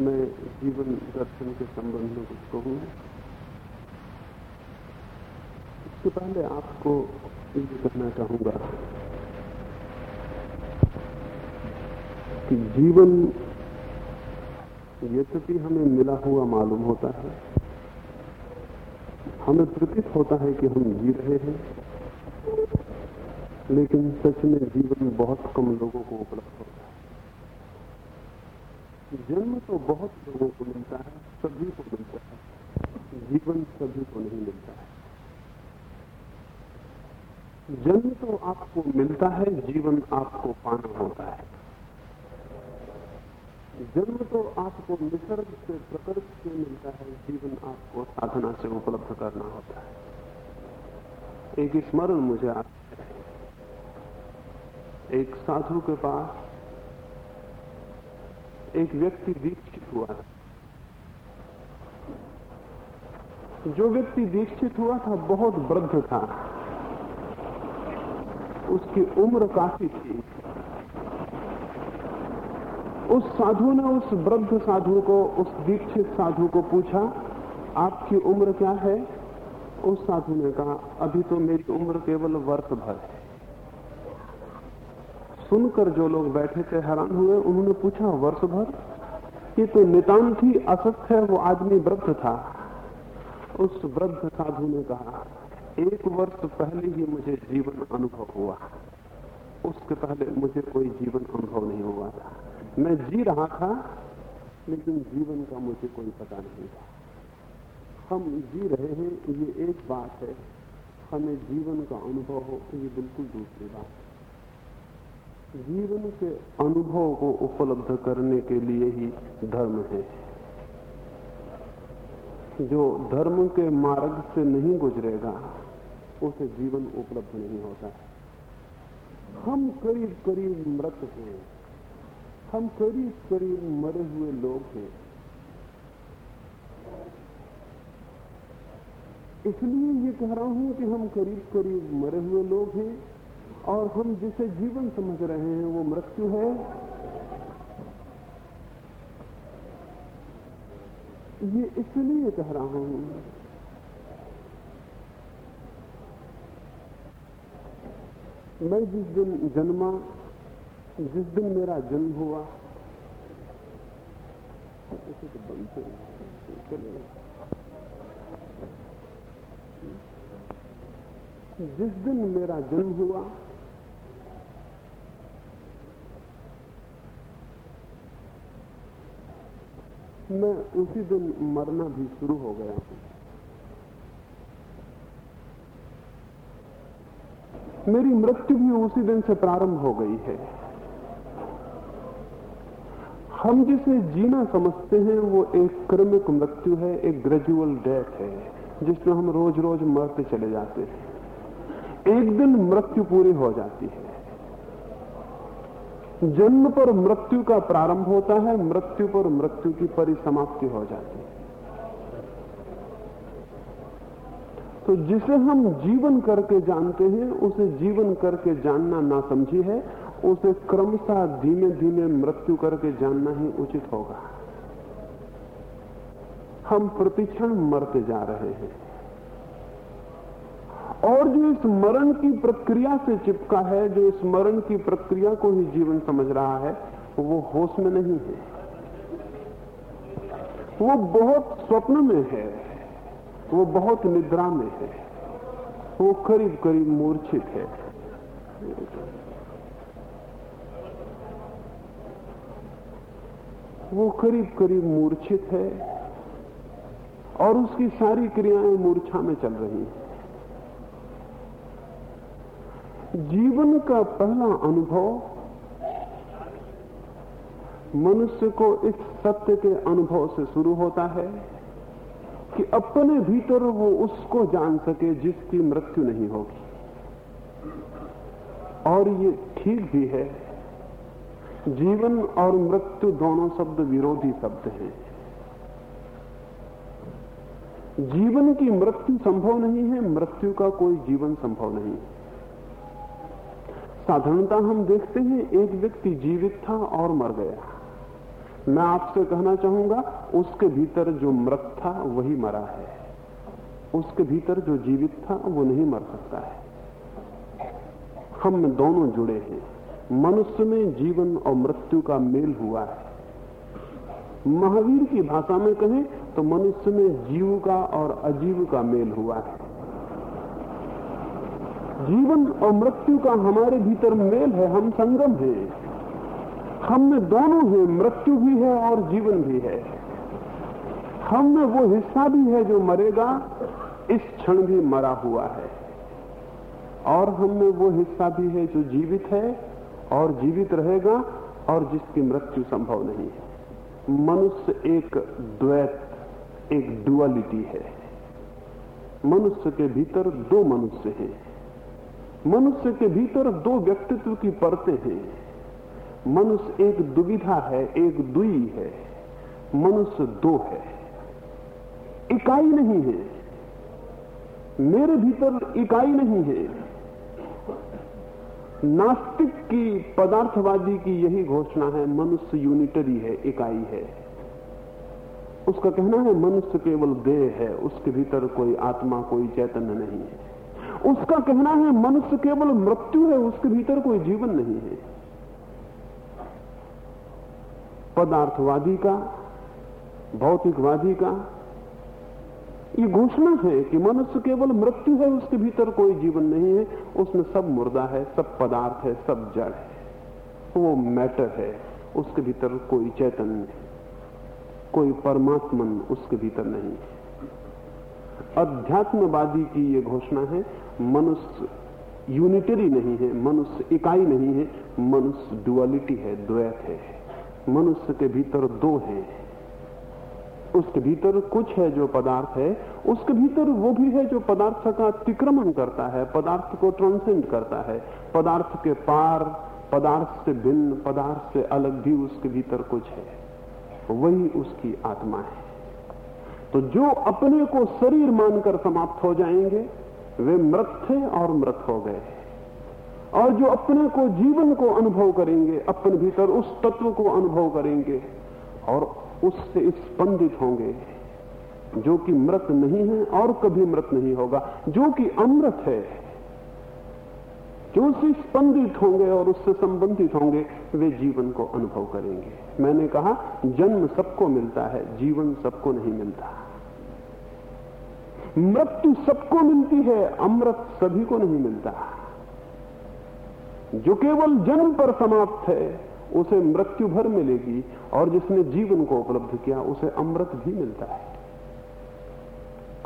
मैं जीवन दर्शन के संबंध में कुछ कहूँगा इससे पहले आपको ये कहना चाहूँगा कि जीवन यद्यपि हमें मिला हुआ मालूम होता है, हमें प्रतीत होता है कि हम जी रहे हैं, लेकिन सच में जीवन बहुत कम लोगों को उपलब्ध होता है। जन्म तो बहुत लोगों को मिलता है, सभी को मिलता है, जीवन सभी को नहीं मिलता है। जन्म तो आपको मिलता है, जीवन आपको पाना होता है। जन्म तो आपको निसर्ग से, प्रकृति से मिलता है, जीवन आपको साधना से उपलब्ध करना होता है। एक स्मरण मुझे आता है। एक साधु के पास एक व्यक्ति दीक्षित हुआ जो व्यक्ति दीक्षित हुआ था, बहुत वृद्ध था। उसकी उम्र काफ़ी थी। उस साधु ने उस वृद्ध साधु को, उस दीक्षित साधु को पूछा, आपकी उम्र क्या है? उस साधु ने कहा, अभी तो मेरी उम्र केवल वर्ष भर है। सुनकर जो लोग बैठे थे, हैरान हुए। उन्होंने पूछा, वर्ष भर? ये तो नितांत ही असत्य है, वो आदमी वृद्ध था। उस वृद्ध साधु ने कहा, एक वर्ष पहले ही मुझे जीवन अनुभव हुआ। उसके पहले मुझे कोई जीवन अनुभव नहीं हुआ था। मैं जी रहा था, लेकिन जीवन का मुझे कोई पता नहीं था। हम जी रहे हैं, ये एक बात है। हमें जीवन का अनुभव हो ये बिल्कुल दूसरी बात है। जीवन के अनुभव को उपलब्ध करने के लिए ही धर्म है। जो धर्म के मार्ग से नहीं गुजरेगा, उसे जीवन उपलब्ध नहीं होता। हम करीब करीब मृत हैं। हम करीब करीब मरे हुए लोग हैं। इसलिए ये कह रहा हूँ कि हम करीब करीब मरे हुए लोग हैं। और हम जिसे जीवन समझ रहे हैं, वो मृत्यु है। ये इसलिए कह रहा हूँ मैं जिस दिन जन्मा, जिस दिन मेरा जन्म हुआ जिस दिन मेरा जन्म हुआ मैं उसी दिन मरना भी शुरू हो गया। हूँ मेरी मृत्यु भी उसी दिन से प्रारंभ हो गई है। हम जिसे जीना समझते हैं, वो एक क्रमिक मृत्यु है, एक ग्रेजुअल डेथ है, जिसमें हम रोज रोज मरते चले जाते हैं। एक दिन मृत्यु पूरी हो जाती है। जन्म पर मृत्यु का प्रारंभ होता है, मृत्यु पर मृत्यु की परिसमाप्ति हो जाती है। तो जिसे हम जीवन करके जानते हैं, उसे जीवन करके जानना ना समझी है, उसे क्रमशः धीमे धीमे मृत्यु करके जानना ही उचित होगा। हम प्रतिक्षण मरते जा रहे हैं। और जो इस मरण की प्रक्रिया से चिपका है, जो इस मरण की प्रक्रिया को ही जीवन समझ रहा है, वो होश में नहीं है। वो बहुत स्वप्न में है, वो बहुत निद्रा में है, वो करीब करीब मूर्छित है। वो करीब करीब मूर्छित है और उसकी सारी क्रियाएँ मूर्छा में चल रही हैं। जीवन का पहला अनुभव मनुष्य को इस सत्य के अनुभव से शुरू होता है कि अपने भीतर वो उसको जान सके जिसकी मृत्यु नहीं होगी। और ये ठीक भी है, जीवन और मृत्यु दोनों शब्द विरोधी शब्द हैं। जीवन की मृत्यु संभव नहीं है, मृत्यु का कोई जीवन संभव नहीं साधारणता हम देखते हैं एक व्यक्ति जीवित था और मर गया। मैं आपसे कहना चाहूँगा, उसके भीतर जो मृत था, वही मरा है। उसके भीतर जो जीवित था, वो नहीं मर सकता है। हम दोनों जुड़े हैं। मनुष्य में जीवन और मृत्यु का मेल हुआ है। महावीर की भाषा में कहें तो मनुष्य में जीव का और अजीव का मेल हुआ है। जीवन और मृत्यु का हमारे भीतर मेल है, हम संगम हैं। हम में दोनों हैं मृत्यु भी है और जीवन भी है। हम में वो हिस्सा भी है जो मरेगा, इस क्षण भी मरा हुआ है। और हम में वो हिस्सा भी है जो जीवित है और जीवित रहेगा और जिसकी मृत्यु संभव नहीं है। मनुष्य एक द्वैत, एक डुअलिटी है। मनुष्य के भीतर दो मनुष्य हैं। मनुष्य के भीतर दो व्यक्तित्व की परतें हैं। मनुष्य एक दुविधा है, एक दुई है। मनुष्य दो है। इकाई नहीं है। मेरे भीतर इकाई नहीं है। नास्तिक की, पदार्थवादी की यही घोषणा है, मनुष्य यूनिटरी है, इकाई है। उसका कहना है, मनुष्य केवल देह है, उसके भीतर कोई आत्मा, कोई चैतन्य नहीं है। उसका कहना है, मनुष्य केवल मृत्यु है, उसके भीतर कोई जीवन नहीं है। पदार्थवादी का, भौतिकवादी का, ये घोषणा है कि मनुष्य केवल मृत्यु है, उसके भीतर कोई जीवन नहीं है। उसमें सब मुर्दा है, सब पदार्थ है, सब जड़ है। वो मैटर है, उसके भीतर कोई चैतन्य नहीं। कोई परमात्मन उसके भीतर नहीं है। अध्यात्मवादी की ये घोषणा है मनुष्य यूनिटरी नहीं है, मनुष्य इकाई नहीं है, मनुष्य डुअलिटी है, द्वैत है। मनुष्य के भीतर दो हैं। उसके भीतर कुछ है जो पदार्थ है, उसके भीतर वो भी है जो पदार्थ का अतिक्रमण करता है, पदार्थ को ट्रांसेंड करता है। पदार्थ के पार, पदार्थ से भिन्न, पदार्थ से अलग भी उसके भीतर कुछ है। वही उसकी आत्मा है। तो जो अपने को शरीर मानकर समाप्त हो जाएँगे वे मृत थे और मृत हो गए। और जो अपने को जीवन को अनुभव करेंगे, अपने भीतर उस तत्व को अनुभव करेंगे और उससे स्पंदित होंगे, जो कि मृत नहीं है और कभी मृत नहीं होगा, जो कि अमृत है, जो उससे स्पंदित होंगे और उससे संबंधित होंगे, वे जीवन को अनुभव करेंगे। मैंने कहा, जन्म सबको मिलता है, जीवन सबको नहीं मिलता। मृत्यु सबको मिलती है, अमृत सभी को नहीं मिलता। जो केवल जन्म पर समाप्त है, उसे मृत्यु भर मिलेगी, और जिसने जीवन को उपलब्ध किया, उसे अमृत भी मिलता है।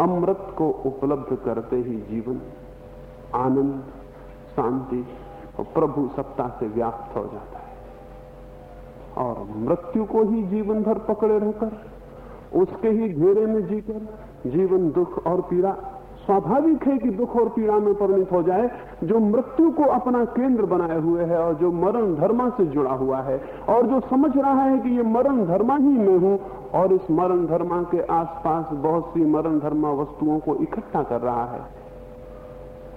अमृत को उपलब्ध करते ही जीवन आनंद, शांति और प्रभु सत्ता से व्याप्त हो जाता है। और मृत्यु को ही जीवन भर पकड़े रहकर, उसके ही घेरे में जीकर जीवन दुख और पीड़ा स्वाभाविक है कि दुख और पीड़ा में परिणित हो जाए, जो मृत्यु को अपना केंद्र बनाए हुए है और जो मरण धर्मा से जुड़ा हुआ है, और जो समझ रहा है कि ये मरण धर्मा ही मैं हूँ, और इस मरण धर्मा के आसपास बहुत सी मरण धर्मा वस्तुओं को इकट्ठा कर रहा है,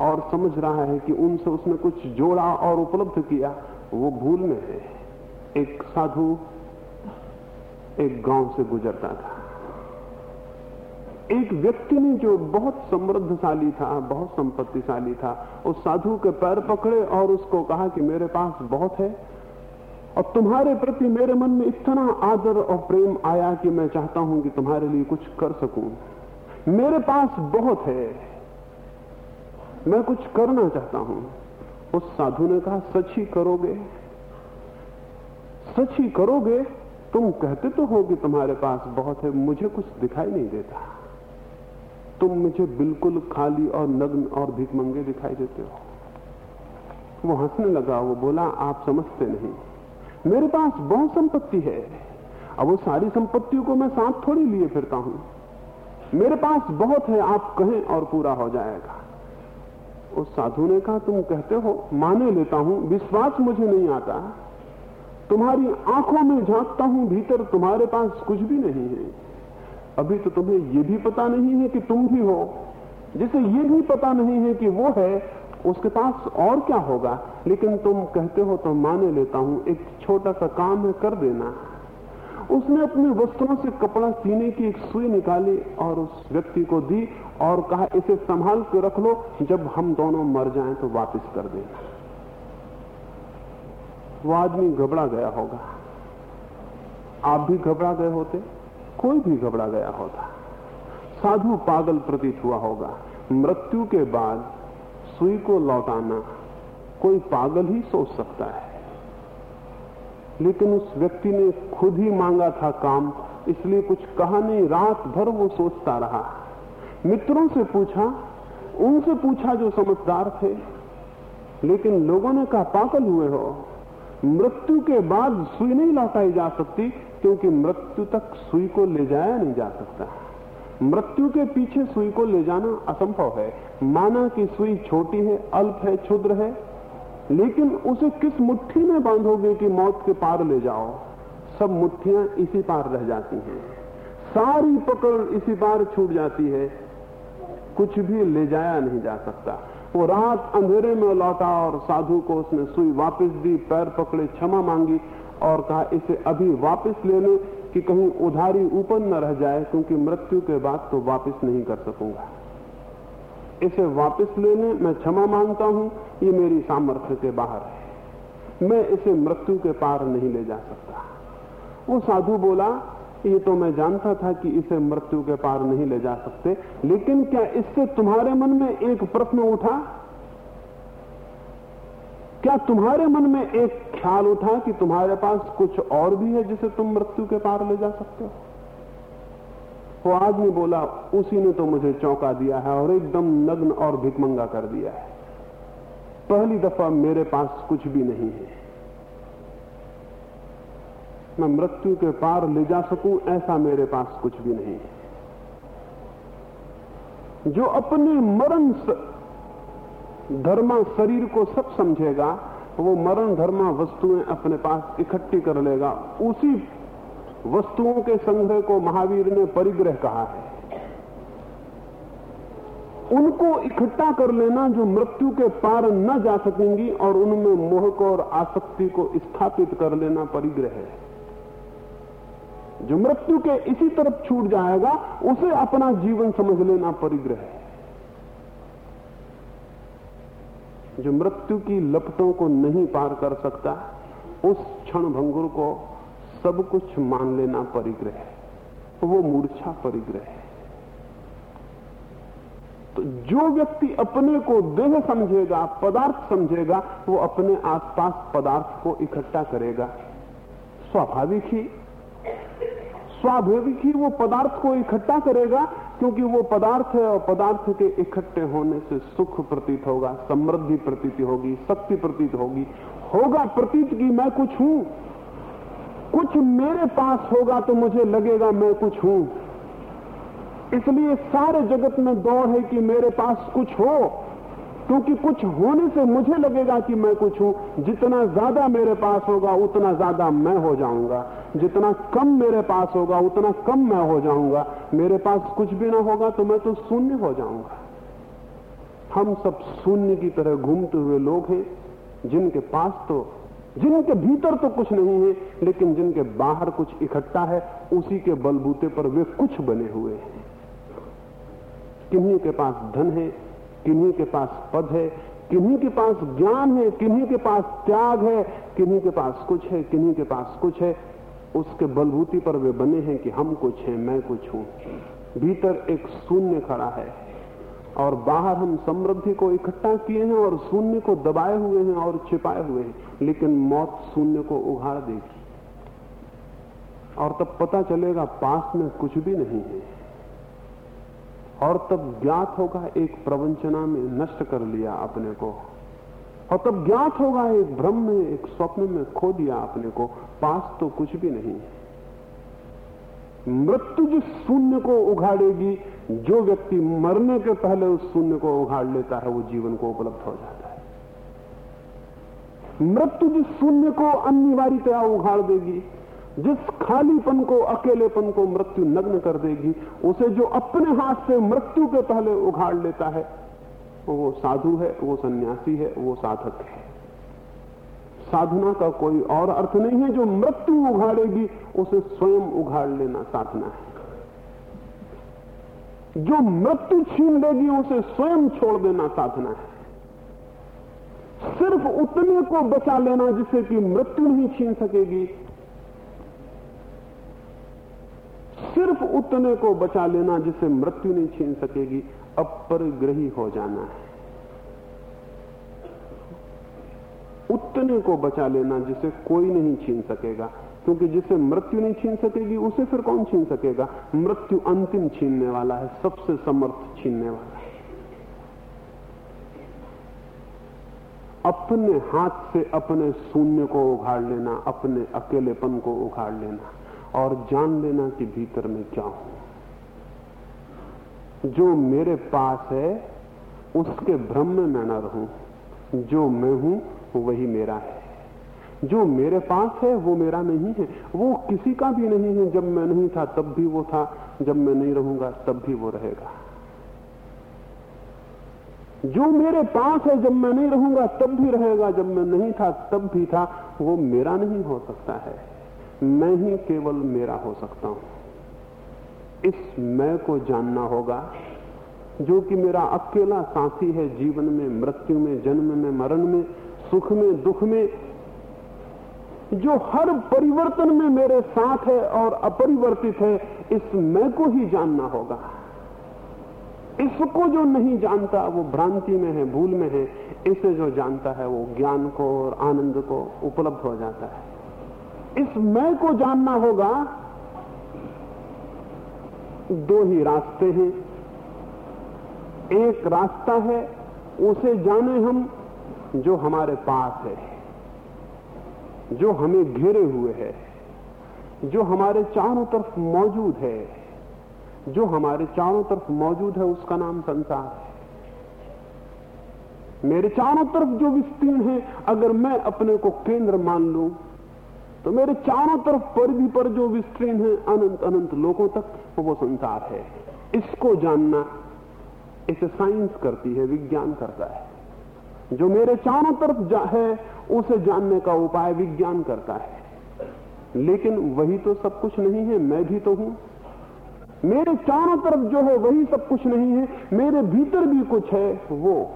और समझ रहा है कि उनसे उसने कुछ जोड़ा और उपलब्ध किया, वो भूल में है। एक साधु एक गाँव से गुजरता था। एक व्यक्ति ने जो बहुत समृद्धशाली था, बहुत संपत्तिशाली था, उस साधु के पैर पकड़े और उसको कहा कि मेरे पास बहुत है, और तुम्हारे प्रति मेरे मन में इतना आदर और प्रेम आया कि मैं चाहता हूँ कि तुम्हारे लिए कुछ कर सकूँ। मेरे पास बहुत है, मैं कुछ करना चाहता हूँ। उस साधु ने कहा, सच ही करोगे? सच ही करोगे? तुम कहते तो हो कि तुम्हारे पास बहुत है, मुझे कुछ दिखाई नहीं देता। तुम मुझे बिल्कुल खाली और नग्न और भिकमंगे दिखाई देते हो। वो हंसने लगा, वो बोला, आप समझते नहीं। मेरे पास बहुत संपत्ति है। अब वो सारी संपत्तियों को मैं साथ थोड़ी लिए फिरता हूँ। मेरे पास बहुत है, आप कहें और पूरा हो जाएगा। उस साधु ने कहा, तुम कहते हो, माने लेता हूँ, विश्वास मुझे नहीं आता। तुम्हारी आँखों में झांकता हूँ, भीतर तुम्हारे पास कुछ भी नहीं है। अभी तो तुम्हें यह भी पता नहीं है कि तुम भी हो। जिसे ये भी पता नहीं है कि वो है, उसके पास और क्या होगा? लेकिन तुम कहते हो तो माने लेता हूँ, एक छोटा सा काम है, कर देना। उसने अपने वस्त्रों से कपड़ा सीने की एक सुई निकाली और उस व्यक्ति को दी और कहा, इसे संभाल के रख लो, जब हम दोनों मर जाएँ तो वापस कर देना। वो आदमी घबरा गया होगा। आप भी घबरा गए होते? कोई भी घबरा गया होता। साधु पागल प्रतीत हुआ होगा। मृत्यु के बाद सुई को लौटाना कोई पागल ही सोच सकता है। लेकिन उस व्यक्ति ने खुद ही मांगा था काम, इसलिए कुछ कहा नहीं रात भर वो सोचता रहा। मित्रों से पूछा, उनसे पूछा जो समझदार थे। लेकिन लोगों ने कहा, पागल हुए हो। मृत्यु के बाद सुई नहीं लौटाई जा सकती क्योंकि मृत्यु तक सुई को ले जाया नहीं जा सकता। मृत्यु के पीछे सुई को ले जाना असंभव है। माना कि सुई छोटी है, अल्प है, क्षुद्र है, लेकिन उसे किस मुट्ठी में बांधोगे कि मौत के पार ले जाओ? सब मुट्ठियाँ इसी पार रह जाती हैं। सारी पकड़ इसी पार छूट जाती है। कुछ भी ले जाया नहीं जा सकता। वो रात अंधेरे में लौटा और साधु को उसने सुई वापस दी, पैर पकड़े, क्षमा मांगी। और कहा, इसे अभी वापस ले ले कि कहीं उधारी ऊपर न रह जाए, क्योंकि मृत्यु के बाद तो वापस नहीं कर सकूँगा। इसे वापस लेने मैं क्षमा माँगता हूँ, ये मेरी सामर्थ्य के बाहर है। मैं इसे मृत्यु के पार नहीं ले जा सकता। वो साधु बोला, ये तो मैं जानता था कि इसे मृत्यु के पार नहीं ले जा सकते, लेकिन क्या इससे तुम्हारे मन में एक प्रश्न उठा? क्या तुम्हारे मन में एक ख्याल उठा कि तुम्हारे पास कुछ और भी है जिसे तुम मृत्यु के पार ले जा सकते हो? वो आदमी बोला, उसी ने तो मुझे चौंका दिया है और एकदम नग्न और भिकमंगा कर दिया है। पहली दफ़ा मेरे पास कुछ भी नहीं है। मैं मृत्यु के पार ले जा सकूँ, ऐसा मेरे पास कुछ भी नहीं है। जो अपने मरण धर्मा शरीर को सब समझेगा वो मरण धर्मा वस्तुएँ अपने पास इकट्ठी कर लेगा। उसी वस्तुओं के संग्रह को महावीर ने परिग्रह कहा है। उनको इकट्ठा कर लेना जो मृत्यु के पार न जा सकेंगी और उनमें मोह को और आसक्ति को स्थापित कर लेना परिग्रह है। जो मृत्यु के इसी तरफ़ छूट जाएगा, उसे अपना जीवन समझ लेना परिग्रह है। जो मृत्यु की लपटों को नहीं पार कर सकता, उस क्षण भंगुर को सब कुछ मान लेना परिग्रह है। वो मूर्छा परिग्रह है। तो जो व्यक्ति अपने को देह समझेगा, पदार्थ समझेगा, वो अपने आसपास पदार्थ को इकट्ठा करेगा। स्वाभाविक ही स्वाभाविक ही वो पदार्थ को इकट्ठा करेगा क्योंकि वो पदार्थ है और पदार्थ के इकट्ठे होने से सुख प्रतीत होगा, समृद्धि प्रतीत होगी, शक्ति प्रतीत होगी। होगा प्रतीत की मैं कुछ हूँ। कुछ मेरे पास होगा तो मुझे लगेगा मैं कुछ हूँ। इसलिए सारे जगत में दौड़ है कि मेरे पास कुछ हो। क्योंकि कुछ होने से मुझे लगेगा कि मैं कुछ हूँ। जितना ज़्यादा मेरे पास होगा, उतना ज़्यादा मैं हो जाऊँगा। जितना कम मेरे पास होगा, उतना कम मैं हो जाऊँगा। मेरे पास कुछ भी ना होगा तो मैं तो शून्य हो जाऊँगा। हम सब शून्य की तरह घूमते हुए लोग हैं। जिनके पास तो जिनके भीतर तो कुछ नहीं है, लेकिन जिनके बाहर कुछ इकट्ठा है, उसी के बलबूते पर वे कुछ बने हुए हैं। किन्हीं के पास धन है किन्हीं के पास पद है, किन्हीं के पास ज्ञान है, किन्हीं के पास त्याग है, किन्हीं के पास कुछ है, किन्हीं के पास कुछ है। उसके बलबूती पर वे बने हैं कि हम कुछ हैं, मैं कुछ हूँ। भीतर एक शून्य खड़ा है और बाहर हम समृद्धि को इकट्ठा किए हैं और शून्य को दबाए हुए हैं और छिपाए हुए हैं, लेकिन मौत शून्य को उघाड़ देगी। और तब पता चलेगा पास में कुछ भी नहीं है। और तब ज्ञात होगा एक प्रवंचना में नष्ट कर लिया अपने को। और तब ज्ञात होगा एक भ्रम में, एक स्वप्न में खो दिया अपने को। पास तो कुछ भी नहीं। मृत्यु जिस शून्य को उघाड़ेगी जो व्यक्ति मरने के पहले उस शून्य को उघाड़ लेता है, वो जीवन को उपलब्ध हो जाता है। मृत्यु जिस शून्य को अनिवार्यतया उघाड़ देगी जिस खालीपन को, अकेलेपन को मृत्यु नग्न कर देगी, उसे जो अपने हाथ से मृत्यु के पहले उघाड़ लेता है, वो साधु है, वो सन्यासी है, वो साधक है। साधना का कोई और अर्थ नहीं है, जो मृत्यु उघाड़ेगी, उसे स्वयं उघाड़ लेना साधना है। जो मृत्यु छीन लेगी, उसे स्वयं छोड़ देना साधना है। सिर्फ़ उतने को बचा लेना जिसे कि मृत्यु नहीं छीन सकेगी सिर्फ़ उतने को बचा लेना जिसे मृत्यु नहीं छीन सकेगी अपरिग्रही हो जाना है। उतने को बचा लेना जिसे कोई नहीं छीन सकेगा, क्योंकि जिसे मृत्यु नहीं छीन सकेगी, उसे फिर कौन छीन सकेगा? मृत्यु अंतिम छीनने वाला है, सबसे समर्थ छीनने वाला है। अपने हाथ से अपने शून्य को उघाड़ लेना, अपने अकेलेपन को उघाड़ लेना। और जान लेना कि भीतर में क्या हूँ। जो मेरे पास है, उसके भ्रम में मैं न रहूँ। जो मैं हूँ, वही मेरा है। जो मेरे पास है, वो मेरा नहीं है। वो किसी का भी नहीं है। जब मैं नहीं था, तब भी वो था। जब मैं नहीं रहूँगा, तब भी वो रहेगा। जो मेरे पास है, जब मैं नहीं रहूँगा, तब भी रहेगा। जब मैं नहीं था, तब भी था। वो मेरा नहीं हो सकता है। मैं ही केवल मेरा हो सकता हूँ। इस मैं को जानना होगा, जो कि मेरा अकेला साथी है जीवन में, मृत्यु में, जन्म में, मरण में, सुख में, दुख में, जो हर परिवर्तन में मेरे साथ है और अपरिवर्तित है, इस मैं को ही जानना होगा। इसको जो नहीं जानता, वो भ्रांति में है, भूल में है, इसे जो जानता है, वो ज्ञान को और आनंद को उपलब्ध हो जाता है। इस मैं को जानना होगा, दो ही रास्ते हैं। एक रास्ता है, उसे जाने हम जो हमारे पास है, जो हमें घेरे हुए है, जो हमारे चारों तरफ़ मौजूद है, जो हमारे चारों तरफ़ मौजूद है, उसका नाम संसार है। मेरे चारों तरफ़ जो विस्तीर्ण है, अगर मैं अपने को केंद्र मान लू तो मेरे चारों तरफ़ परिधि पर जो विस्तीर्ण है, अनंत अनंत लोगों तक वो संसार है। इसको जानना, इसे साइंस करती है, विज्ञान करता है। जो मेरे चारों तरफ़ जा है, उसे जानने का उपाय विज्ञान करता है। लेकिन वही तो सब कुछ नहीं है, मैं भी तो हूँ। मेरे चारों तरफ़ जो है, वही सब कुछ नहीं है, मेरे भीतर भी कुछ है, वो।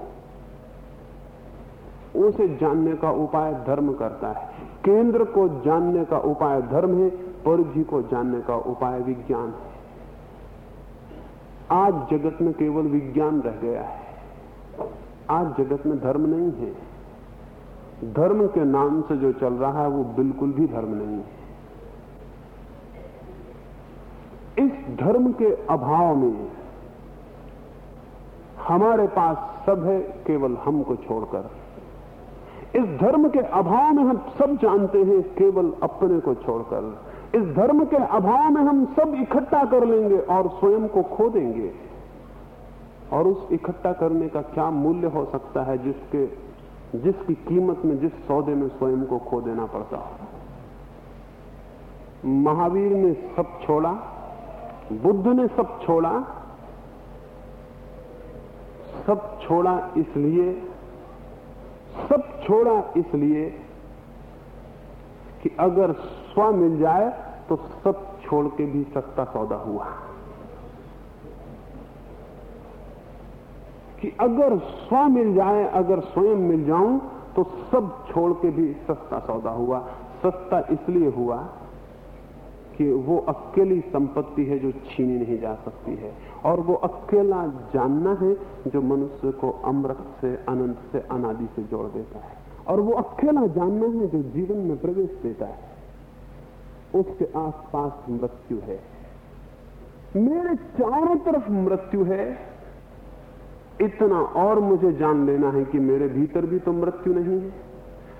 उसे जानने का उपाय धर्म करता है। केंद्र को जानने का उपाय धर्म है परिधि को जानने का उपाय विज्ञान है। आज जगत में केवल विज्ञान रह गया है। आज जगत में धर्म नहीं है। धर्म के नाम से जो चल रहा है, वो बिल्कुल भी धर्म नहीं है। इस धर्म के अभाव में हमारे पास सब है, केवल हमको छोड़कर। इस धर्म के अभाव में हम सब जानते हैं, केवल अपने को छोड़कर। इस धर्म के अभाव में हम सब इकट्ठा कर लेंगे और स्वयं को खो देंगे। और उस इकट्ठा करने का क्या मूल्य हो सकता है, जिसके, जिसकी कीमत में, जिस सौदे में स्वयं को खो देना पड़ता हो? महावीर ने सब छोड़ा, बुद्ध ने सब छोड़ा सब छोड़ा इसलिए सब छोड़ा इसलिए कि अगर स्व मिल जाए तो सब छोड़ के भी सस्ता सौदा हुआ। कि अगर स्व मिल जाए, अगर स्वयं मिल जाऊँ तो सब छोड़ के भी सस्ता सौदा हुआ। सस्ता इसलिए हुआ कि वो अकेली संपत्ति है जो छीनी नहीं जा सकती है। और वो अकेला जानना है जो मनुष्य को अमृत से, अनंत से, अनादि से जोड़ देता है। और वो अकेला जानना है जो जीवन में प्रवेश देता है। उसके आसपास मृत्यु है। मेरे चारों तरफ़ मृत्यु है। इतना और मुझे जान लेना है कि मेरे भीतर भी तो मृत्यु नहीं है।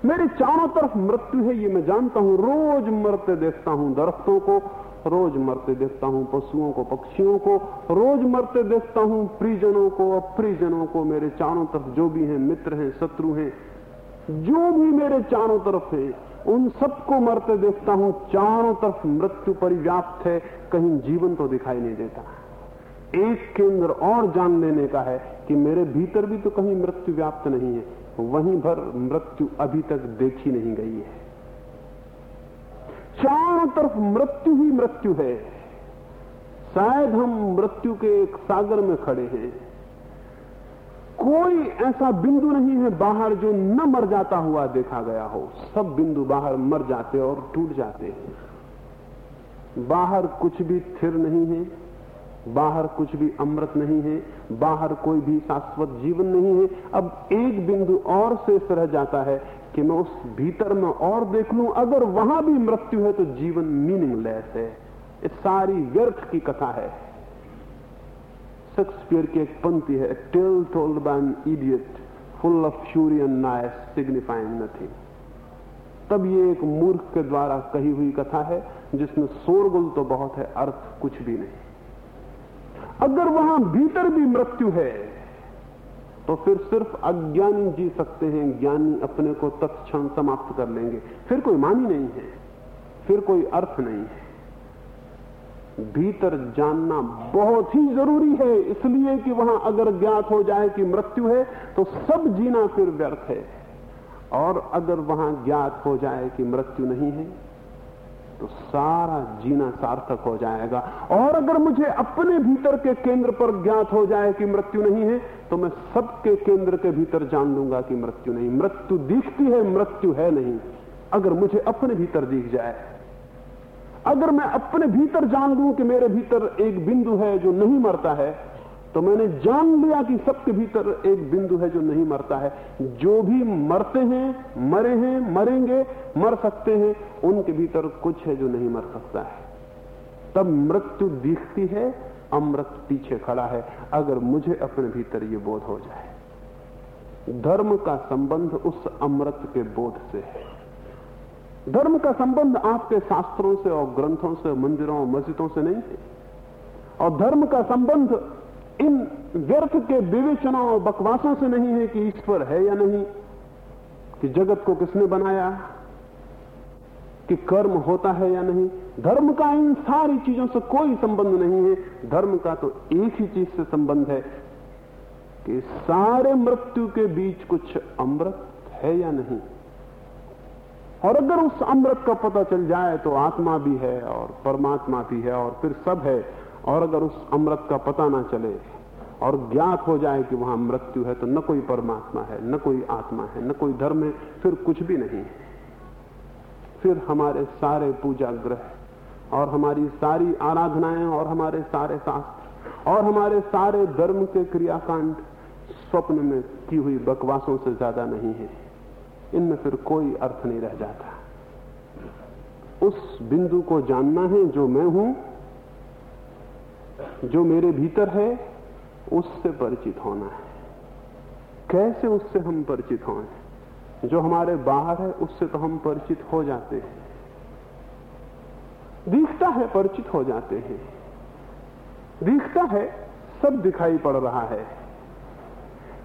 मेरे चारों तरफ़ मृत्यु है, ये मैं जानता हूँ। रोज मरते देखता हूँ, दरख्तों को रोज मरते देखता हूँ पशुओं को, पक्षियों को। रोज मरते देखता हूँ परिजनों को, अप्रिजनों को। मेरे चारों तरफ़ जो भी हैं, मित्र हैं, शत्रु हैं, जो भी मेरे चारों तरफ़ है, उन सबको मरते देखता हूँ। चारों तरफ़ मृत्यु परिव्याप्त है, कहीं जीवन तो दिखाई नहीं देता। एक केंद्र और जान लेने का है कि मेरे भीतर भी तो कहीं मृत्यु व्याप्त नहीं है, वहीं भर मृत्यु अभी तक देखी नहीं गई है। चारों तरफ़ मृत्यु ही मृत्यु है। शायद हम मृत्यु के एक सागर में खड़े हैं। कोई ऐसा बिंदु नहीं है बाहर जो न मर जाता हुआ देखा गया हो। सब बिंदु बाहर मर जाते और टूट जाते हैं। बाहर कुछ भी स्थिर नहीं है, बाहर कुछ भी अमृत नहीं है, बाहर कोई भी शाश्वत जीवन नहीं है। अब एक बिंदु और शेष रह जाता है कि मैं उस भीतर में और देख लू। अगर वहाँ भी मृत्यु है तो जीवन मीनिंगलेस है। इस सारी व्यर्थ की कथा है। शेक्सपियर की एक पंक्ति है tale told by idiot full of fury and nice signifying nothing तब ये एक मूर्ख के द्वारा कही हुई कथा है, जिसमें शोरगुल तो बहुत है, अर्थ कुछ भी नहीं। अगर वहाँ भीतर भी मृत्यु है तो फिर सिर्फ़ अज्ञानी जी सकते हैं, ज्ञानी अपने को तत्क्षण समाप्त कर लेंगे। फिर कोई मानी नहीं है, फिर कोई अर्थ नहीं है। भीतर जानना बहुत ही ज़रूरी है, इसलिए कि वहाँ अगर ज्ञात हो जाए कि मृत्यु है तो सब जीना फिर व्यर्थ है। और अगर वहाँ ज्ञात हो जाए कि मृत्यु नहीं है तो सारा जीना सार्थक हो जाएगा। और अगर मुझे अपने भीतर के केंद्र पर ज्ञात हो जाए कि मृत्यु नहीं है तो मैं सबके केंद्र के भीतर जान लूँगा कि मृत्यु नहीं। मृत्यु दिखती है, मृत्यु है नहीं। अगर मुझे अपने भीतर दिख जाए, अगर मैं अपने भीतर जान लू कि मेरे भीतर एक बिंदु है जो नहीं मरता है तो मैंने जान लिया कि सबके भीतर एक बिंदु है जो नहीं मरता है। जो भी मरते हैं, मरे हैं, मरेंगे, मर सकते हैं, उनके भीतर कुछ है जो नहीं मर सकता है। तब मृत्यु दिखती है, अमृत पीछे खड़ा है। अगर मुझे अपने भीतर ये बोध हो जाए। धर्म का संबंध उस अमृत के बोध से है। धर्म का संबंध आपके शास्त्रों से और ग्रंथों से, मंदिरों और मस्जिदों से नहीं है। और धर्म का संबंध इन व्यर्थ के विवेचनों और बकवासों से नहीं है कि ईश्वर है या नहीं, कि जगत को किसने बनाया, कि कर्म होता है या नहीं। धर्म का इन सारी चीज़ों से कोई संबंध नहीं है। धर्म का तो एक ही चीज़ से संबंध है कि सारे मृत्यु के बीच कुछ अमृत है या नहीं। और अगर उस अमृत का पता चल जाए तो आत्मा भी है और परमात्मा भी है और फिर सब है। और अगर उस अमृत का पता ना चले और ज्ञात हो जाए कि वहाँ मृत्यु है तो न कोई परमात्मा है, न कोई आत्मा है, न कोई धर्म है, फिर कुछ भी नहीं है। फिर हमारे सारे पूजा ग्रह और हमारी सारी आराधनाएँ और हमारे सारे शास्त्र और हमारे सारे धर्म के क्रियाकांड स्वप्न में की हुई बकवासों से ज़्यादा नहीं है। इनमें फिर कोई अर्थ नहीं रह जाता। उस बिंदु को जानना है जो मैं हूँ, जो मेरे भीतर है उससे परिचित होना है। कैसे उससे हम परिचित हों? जो हमारे बाहर है, उससे तो हम परिचित हो जाते हैं। दिखता है, परिचित हो जाते हैं। दिखता है, सब दिखाई पड़ रहा है।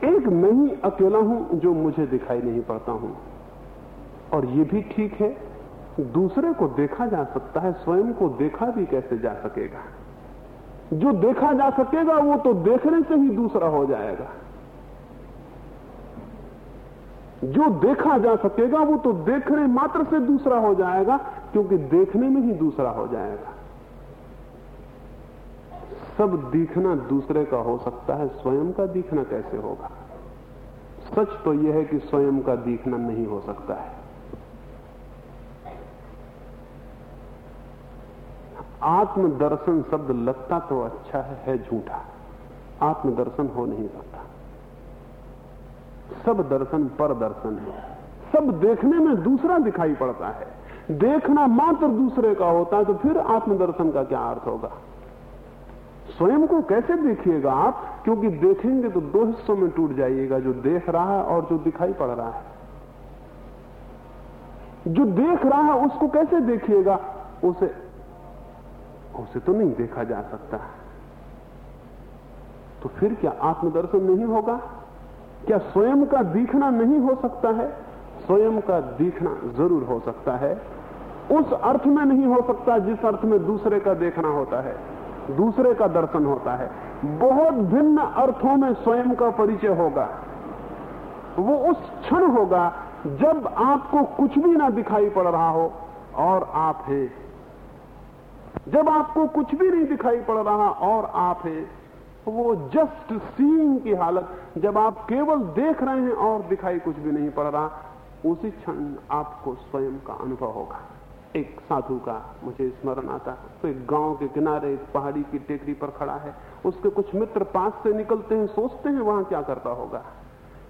एक मैं ही अकेला हूँ, जो मुझे दिखाई नहीं पड़ता हूँ। और ये भी ठीक है, दूसरे को देखा जा सकता है, स्वयं को देखा भी कैसे जा सकेगा? जो देखा जा सकेगा, वो तो देखने से ही दूसरा हो जाएगा। जो देखा जा सकेगा, वो तो देखने मात्र से दूसरा हो जाएगा, क्योंकि देखने में ही दूसरा हो जाएगा। सब दिखना दूसरे का हो सकता है, स्वयं का दिखना कैसे होगा? सच तो यह है कि स्वयं का दिखना नहीं हो सकता है। आत्मदर्शन शब्द लगता तो अच्छा है, है झूठा। आत्मदर्शन हो नहीं सकता। सब दर्शन पर दर्शन है। सब देखने में दूसरा दिखाई पड़ता है। देखना मात्र दूसरे का होता है तो फिर आत्मदर्शन का क्या अर्थ होगा? स्वयं को कैसे देखिएगा आप? क्योंकि देखेंगे तो दो हिस्सों में टूट जाइएगा जो देख रहा है और जो दिखाई पड़ रहा है। जो देख रहा है उसको कैसे देखिएगा? उसे उसे तो नहीं देखा जा सकता। तो फिर क्या आत्मदर्शन नहीं होगा? क्या स्वयं का दिखना नहीं हो सकता है? स्वयं का दिखना ज़रूर हो सकता है। उस अर्थ में नहीं हो सकता जिस अर्थ में दूसरे का देखना होता है, दूसरे का दर्शन होता है। बहुत भिन्न अर्थों में स्वयं का परिचय होगा। वो उस क्षण होगा जब आपको कुछ भी ना दिखाई पड़ रहा हो और आप हैं। जब आपको कुछ भी नहीं दिखाई पड़ रहा और आप हैं, वो जस्ट सीइंग की हालत, जब आप केवल देख रहे हैं और दिखाई कुछ भी नहीं पड़ रहा, उसी क्षण आपको स्वयं का अनुभव होगा। एक साधु का मुझे स्मरण आता तो एक गाँव के किनारे एक पहाड़ी की टेकरी पर खड़ा है। उसके कुछ मित्र पास से निकलते हैं, सोचते हैं वहाँ क्या करता होगा।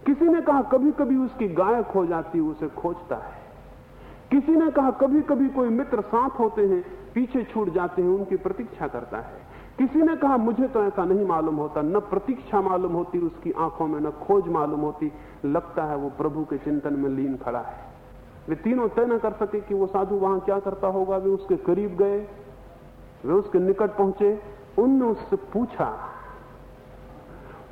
किसी ने कहा कभी कभी उसकी गाय खो जाती, उसे खोजता है। किसी ने कहा कभी कभी कोई मित्र साथ होते हैं, पीछे छूट जाते हैं, उनकी प्रतीक्षा करता है। किसी ने कहा, मुझे तो ऐसा नहीं मालूम होता, न प्रतीक्षा मालूम होती, उसकी आँखों में न खोज मालूम होती, लगता है वो प्रभु के चिंतन में लीन खड़ा है। वे तीनों तय न कर सके कि वो साधु वहाँ क्या करता होगा, वे उसके करीब गए, वे उसके निकट पहुँचे, उनने उससे पूछा।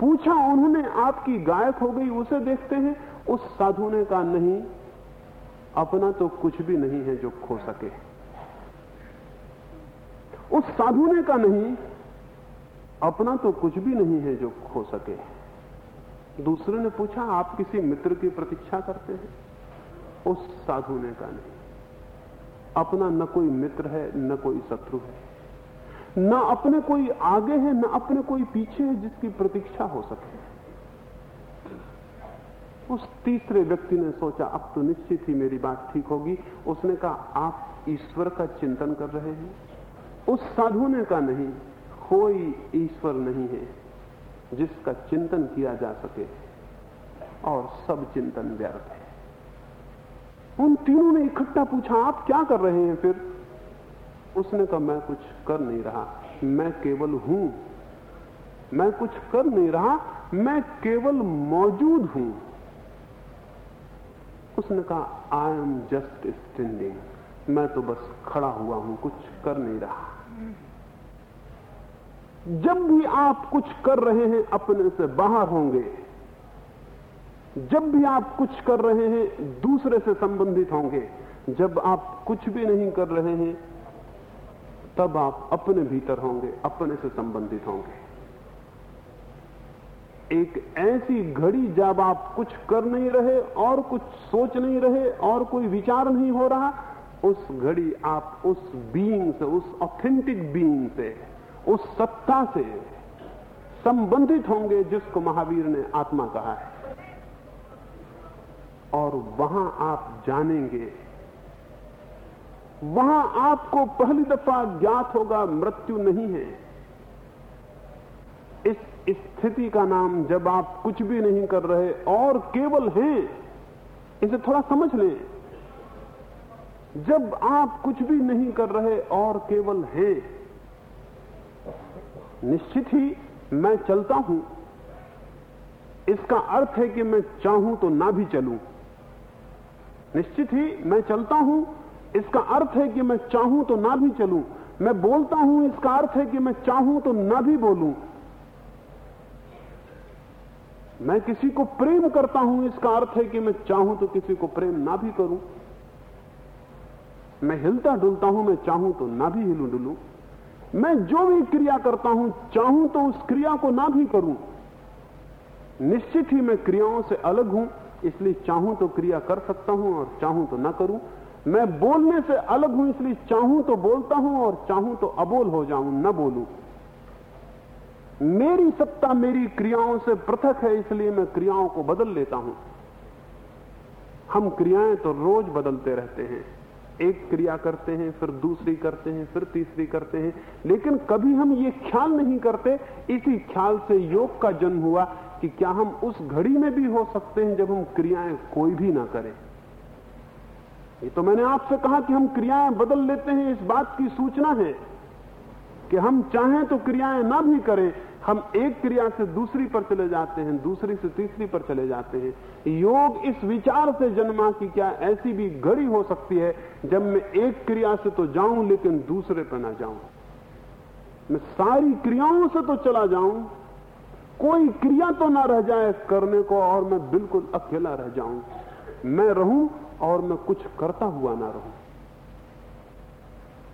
पूछा, उन्होंने आपकी गायक हो गई, उसे देखते हैं? उस साधु ने कहा, नहीं। अपना तो कुछ भी नहीं है जो खो सके। उस साधु ने का नहीं, अपना तो कुछ भी नहीं है जो खो सके। दूसरे ने पूछा, आप किसी मित्र की प्रतीक्षा करते हैं? उस साधु ने का नहीं। अपना न कोई मित्र है, न कोई शत्रु है। न अपने कोई आगे है, न अपने कोई पीछे है जिसकी प्रतीक्षा हो सके। उस तीसरे व्यक्ति ने सोचा, अब तो निश्चित ही मेरी बात ठीक होगी। उसने कहा, आप ईश्वर का चिंतन कर रहे हैं। उस साधु ने कहा नहीं, कोई ईश्वर नहीं है जिसका चिंतन किया जा सके और सब चिंतन व्यर्थ है। उन तीनों ने इकट्ठा पूछा, आप क्या कर रहे हैं फिर? उसने कहा, मैं कुछ कर नहीं रहा। मैं केवल हूँ। मैं कुछ कर नहीं रहा। मैं केवल मौजूद हूँ। उसने कहा आई एम जस्ट स्टैंडिंग मैं तो बस खड़ा हुआ हूँ, कुछ कर नहीं रहा. जब भी आप कुछ कर रहे हैं, अपने से बाहर होंगे। जब भी आप कुछ कर रहे हैं, दूसरे से संबंधित होंगे। जब आप कुछ भी नहीं कर रहे हैं, तब आप अपने भीतर होंगे, अपने से संबंधित होंगे। एक ऐसी घड़ी जब आप कुछ कर नहीं रहे और कुछ सोच नहीं रहे और कोई विचार नहीं हो रहा, उस घड़ी आप उस बीइंग से, उस ऑथेंटिक बीइंग से, उस सत्ता से संबंधित होंगे जिसको महावीर ने आत्मा कहा है। और वहाँ आप जानेंगे, वहाँ आपको पहली दफ़ा ज्ञात होगा, मृत्यु नहीं है। इस स्थिति का नाम जब आप कुछ भी नहीं कर रहे और केवल हैं, इसे थोड़ा समझ लें। जब आप कुछ भी नहीं कर रहे और केवल हैं, निश्चित ही मैं चलता हूँ। इसका अर्थ है कि मैं चाहूँ तो ना भी चलूँ। निश्चित ही मैं चलता हूँ, इसका अर्थ है कि मैं चाहूँ तो ना भी चलूँ। मैं बोलता हूँ, इसका अर्थ है कि मैं चाहूँ तो ना भी बोलूँ। मैं किसी को प्रेम करता हूँ, इसका अर्थ है कि मैं चाहूँ तो किसी को प्रेम ना भी करूँ। मैं हिलता डुलता हूँ, मैं चाहूँ तो ना भी हिलू डुलू। मैं जो भी क्रिया करता हूँ, चाहूँ तो उस क्रिया को ना भी करूँ। निश्चित ही मैं क्रियाओं से अलग हूँ, इसलिए चाहूँ तो क्रिया कर सकता हूँ और चाहूँ तो ना करूँ। मैं बोलने से अलग हूँ, इसलिए चाहूँ तो बोलता हूँ और चाहूँ तो अबोल हो जाऊँ, ना बोलूँ। मेरी सत्ता मेरी क्रियाओं से पृथक है, इसलिए मैं क्रियाओं को बदल लेता हूँ। हम क्रियाएँ तो रोज बदलते रहते हैं। एक क्रिया करते हैं, फिर दूसरी करते हैं, फिर तीसरी करते हैं। लेकिन कभी हम ये ख्याल नहीं करते, इसी ख्याल से योग का जन्म हुआ कि क्या हम उस घड़ी में भी हो सकते हैं जब हम क्रियाएँ कोई भी ना करें। ये तो मैंने आपसे कहा कि हम क्रियाएँ बदल लेते हैं, इस बात की सूचना है। कि हम चाहें तो क्रियाएँ ना भी करें, हम एक क्रिया से दूसरी पर चले जाते हैं, दूसरी से तीसरी पर चले जाते हैं। योग इस विचार से जन्मा कि क्या ऐसी भी घड़ी हो सकती है, जब मैं एक क्रिया से तो जाऊँ, लेकिन दूसरे पर ना जाऊँ। मैं सारी क्रियाओं से तो चला जाऊँ, कोई क्रिया तो ना रह जाए करने को, और मैं बिल्कुल अकेला रह जाऊँ। मैं रहूँ और मैं कुछ करता हुआ ना रहूँ।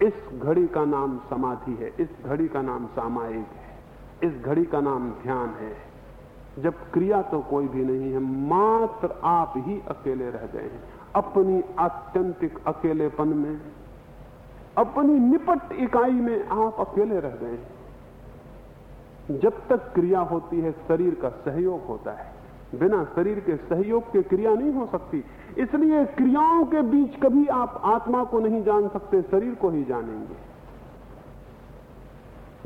इस घड़ी का नाम समाधि है, इस घड़ी का नाम सामायिक है, इस घड़ी का नाम ध्यान है। जब क्रिया तो कोई भी नहीं है, मात्र आप ही अकेले रह गए हैं। अपनी आत्यंतिक अकेलेपन में, अपनी निपट इकाई में आप अकेले रह गए हैं। जब तक क्रिया होती है, शरीर का सहयोग होता है। बिना शरीर के सहयोग के क्रिया नहीं हो सकती। इसलिए क्रियाओं के बीच कभी आप आत्मा को नहीं जान सकते, शरीर को ही जानेंगे।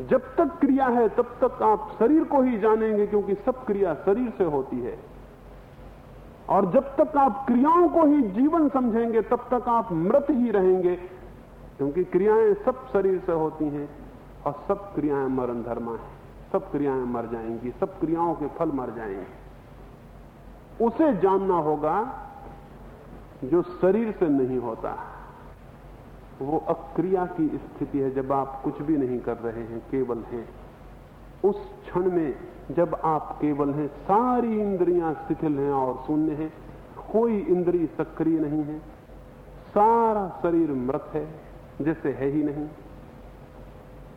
जब तक क्रिया है, तब तक आप शरीर को ही जानेंगे, क्योंकि सब क्रिया शरीर से होती है। और जब तक आप क्रियाओं को ही जीवन समझेंगे, तब तक आप मृत ही रहेंगे, क्योंकि क्रियाएँ सब शरीर से होती हैं, और सब क्रियाएँ मरण धर्मा है। सब क्रियाएँ मर जाएँगी, सब क्रियाओं के फल मर जाएँगे। उसे जानना होगा जो शरीर से नहीं होता। वो अक्रिया की स्थिति है, जब आप कुछ भी नहीं कर रहे हैं, केवल हैं। उस क्षण में जब आप केवल हैं, सारी इंद्रियाँ शिथिल हैं और शून्य हैं। कोई इंद्री सक्रिय नहीं है। सारा शरीर मृत है, जैसे है ही नहीं।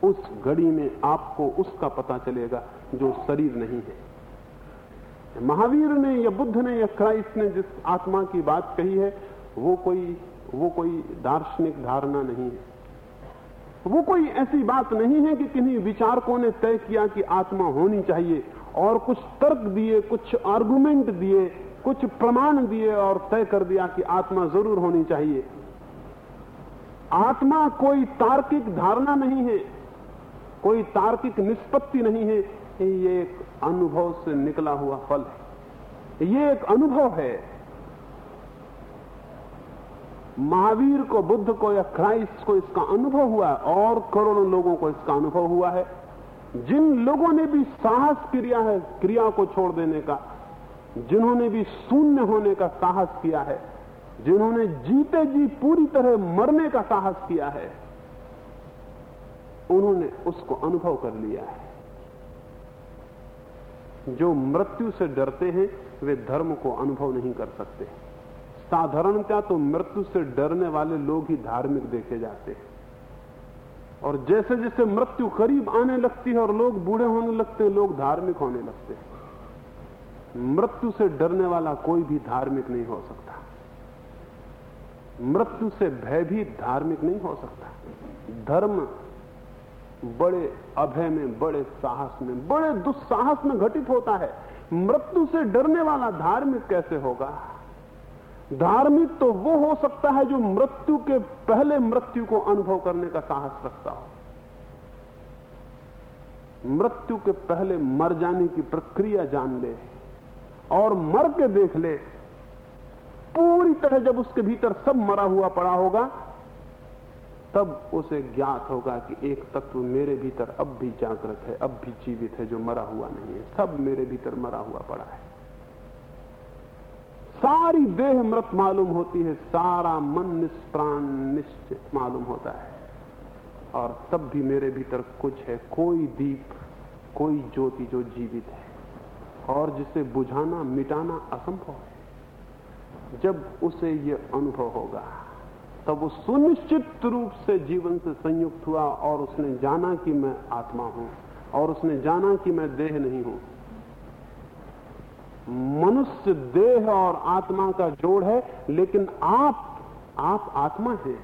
उस घड़ी में आपको उसका पता चलेगा जो शरीर नहीं है। महावीर ने या बुद्ध ने या क्राइस्ट ने जिस आत्मा की बात कही है, वो कोई वो कोई दार्शनिक धारणा नहीं है। वो कोई ऐसी बात नहीं है कि किन्हीं विचारकों ने तय किया कि आत्मा होनी चाहिए और कुछ तर्क दिए, कुछ आर्गुमेंट दिए, कुछ प्रमाण दिए और तय कर दिया कि आत्मा ज़रूर होनी चाहिए। आत्मा कोई तार्किक धारणा नहीं है, कोई तार्किक निष्पत्ति नहीं है ये एक अनुभव से निकला हुआ फल है। ये एक अनुभव है। महावीर को, बुद्ध को या क्राइस्ट को इसका अनुभव हुआ है और करोड़ों लोगों को इसका अनुभव हुआ है। जिन लोगों ने भी साहस क्रिया है, क्रिया को छोड़ देने का, जिन्होंने भी शून्य होने का साहस किया है, जिन्होंने जीते जी पूरी तरह मरने का साहस किया है, उन्होंने उसको अनुभव कर लिया है। जो मृत्यु से डरते हैं, वे धर्म को अनुभव नहीं कर सकते। साधारणतया तो मृत्यु से डरने वाले लोग ही धार्मिक देखे जाते हैं। और जैसे जैसे मृत्यु करीब आने लगती है और लोग बूढ़े होने लगते हैं, लोग धार्मिक होने लगते हैं। मृत्यु से डरने वाला कोई भी धार्मिक नहीं हो सकता। मृत्यु से भयभीत धार्मिक नहीं हो सकता। धर्म बड़े अभय में, बड़े साहस में, बड़े दुस्साहस में घटित होता है। मृत्यु से डरने वाला धार्मिक कैसे होगा? धार्मिक तो वो हो सकता है जो मृत्यु के पहले मृत्यु को अनुभव करने का साहस रखता हो। मृत्यु के पहले मर जाने की प्रक्रिया जान ले और मर के देख ले। पूरी तरह जब उसके भीतर सब मरा हुआ पड़ा होगा तब उसे ज्ञात होगा कि एक तत्व मेरे भीतर अब भी जागृत है, अब भी जीवित है, जो मरा हुआ नहीं है। सब मेरे भीतर मरा हुआ पड़ा है। सारी देह मृत मालूम होती है, सारा मन निष्प्राण निश्चित मालूम होता है। और तब भी मेरे भीतर कुछ है, कोई दीप, कोई ज्योति जो जीवित है। और जिसे बुझाना, मिटाना असंभव है। जब उसे ये अनुभव होगा तब वो सुनिश्चित रूप से जीवन से संयुक्त हुआ और उसने जाना कि मैं आत्मा हूँ और उसने जाना कि मैं देह नहीं हूँ। मनुष्य देह और आत्मा का जोड़ है, लेकिन आप आप आत्मा हैं।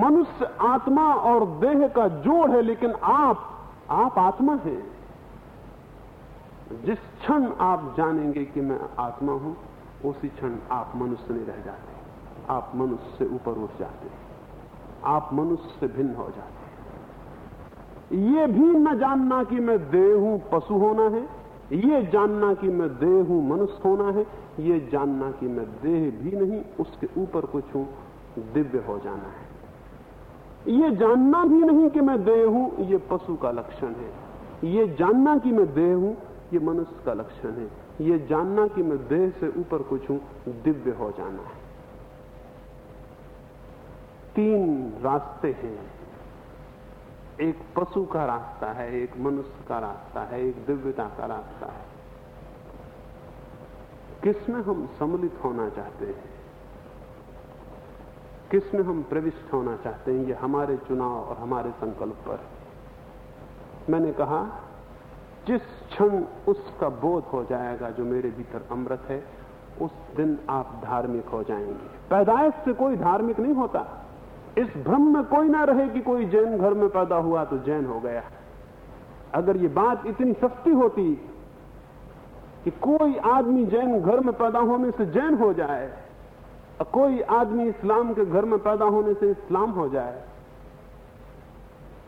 मनुष्य आत्मा और देह का जोड़ है, लेकिन आप आप आत्मा हैं। जिस क्षण आप जानेंगे कि मैं आत्मा हूँ उसी क्षण आप मनुष्य नहीं रह जाते। आप मनुष्य से ऊपर उठ जाते आप मनुष्य से भिन्न हो जाते ये भी न जानना कि मैं देह हूँ पशु होना है, ये जानना कि मैं देह हूँ मनुष्य होना है, ये जानना कि मैं देह भी नहीं, उसके ऊपर कुछ हूँ, दिव्य हो जाना है। ये जानना भी नहीं कि मैं देह हूँ, ये पशु का लक्षण है। ये जानना कि मैं देह हूँ, ये मनुष्य का लक्षण है। ये जानना कि मैं देह से ऊपर कुछ हूँ, दिव्य हो जाना है। तीन रास्ते हैं। एक पशु का रास्ता है, एक मनुष्य का रास्ता है, एक दिव्यता का रास्ता है। किसमें हम सम्मिलित होना चाहते हैं? किसमें हम प्रविष्ट होना चाहते हैं? ये हमारे चुनाव और हमारे संकल्प पर। मैंने कहा जिस क्षण उसका बोध हो जाएगा, जो मेरे भीतर अमृत है, उस दिन आप धार्मिक हो जाएँगे। पैदाइश से कोई धार्मिक नहीं होता। इस भ्रम में कोई ना रहे कि कोई जैन घर में पैदा हुआ तो जैन हो गया। अगर ये बात इतनी सस्ती होती कि कोई आदमी जैन घर में पैदा होने से जैन हो जाए, और कोई आदमी इस्लाम के घर में पैदा होने से इस्लाम हो जाए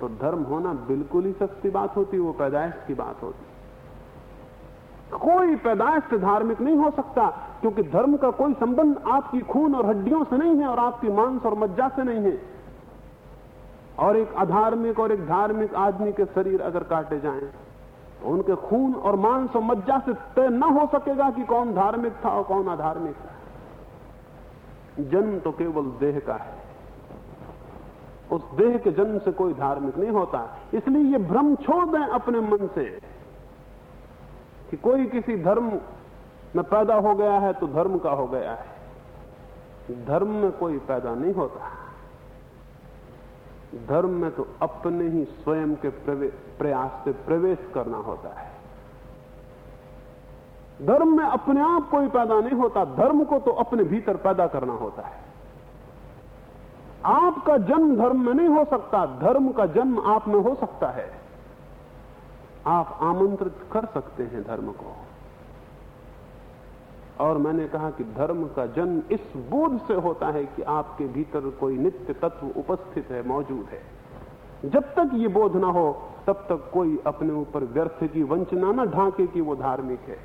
तो धर्म होना बिल्कुल ही सस्ती बात होती, वो पैदाइश की बात होती। कोई पैदाइश से धार्मिक नहीं हो सकता, क्योंकि धर्म का कोई संबंध आपकी खून और हड्डियों से नहीं है और आपकी मांस और मज्जा से नहीं है। और एक अधार्मिक और एक धार्मिक आदमी के शरीर अगर काटे जाएँ तो उनके खून और मांस और मज्जा से तय न हो सकेगा कि कौन धार्मिक था और कौन अधार्मिक था। जन्म तो केवल देह का है। उस देह के जन्म से कोई धार्मिक नहीं होता। इसलिए ये भ्रम छोड़ दें अपने मन से कि कोई किसी धर्म में पैदा हो गया है तो धर्म का हो गया है। धर्म में कोई पैदा नहीं होता। धर्म में तो अपने ही स्वयं के प्रयास से प्रवेश करना होता है। धर्म में अपने आप कोई पैदा नहीं होता। धर्म को तो अपने भीतर पैदा करना होता है। आपका जन्म धर्म में नहीं हो सकता, धर्म का जन्म आप में हो सकता है। आप आमंत्रित कर सकते हैं धर्म को। और मैंने कहा कि धर्म का जन्म इस बोध से होता है कि आपके भीतर कोई नित्य तत्व उपस्थित है, मौजूद है। जब तक ये बोध ना हो, तब तक कोई अपने ऊपर व्यर्थ की वंचना ना ढांके कि वो धार्मिक है।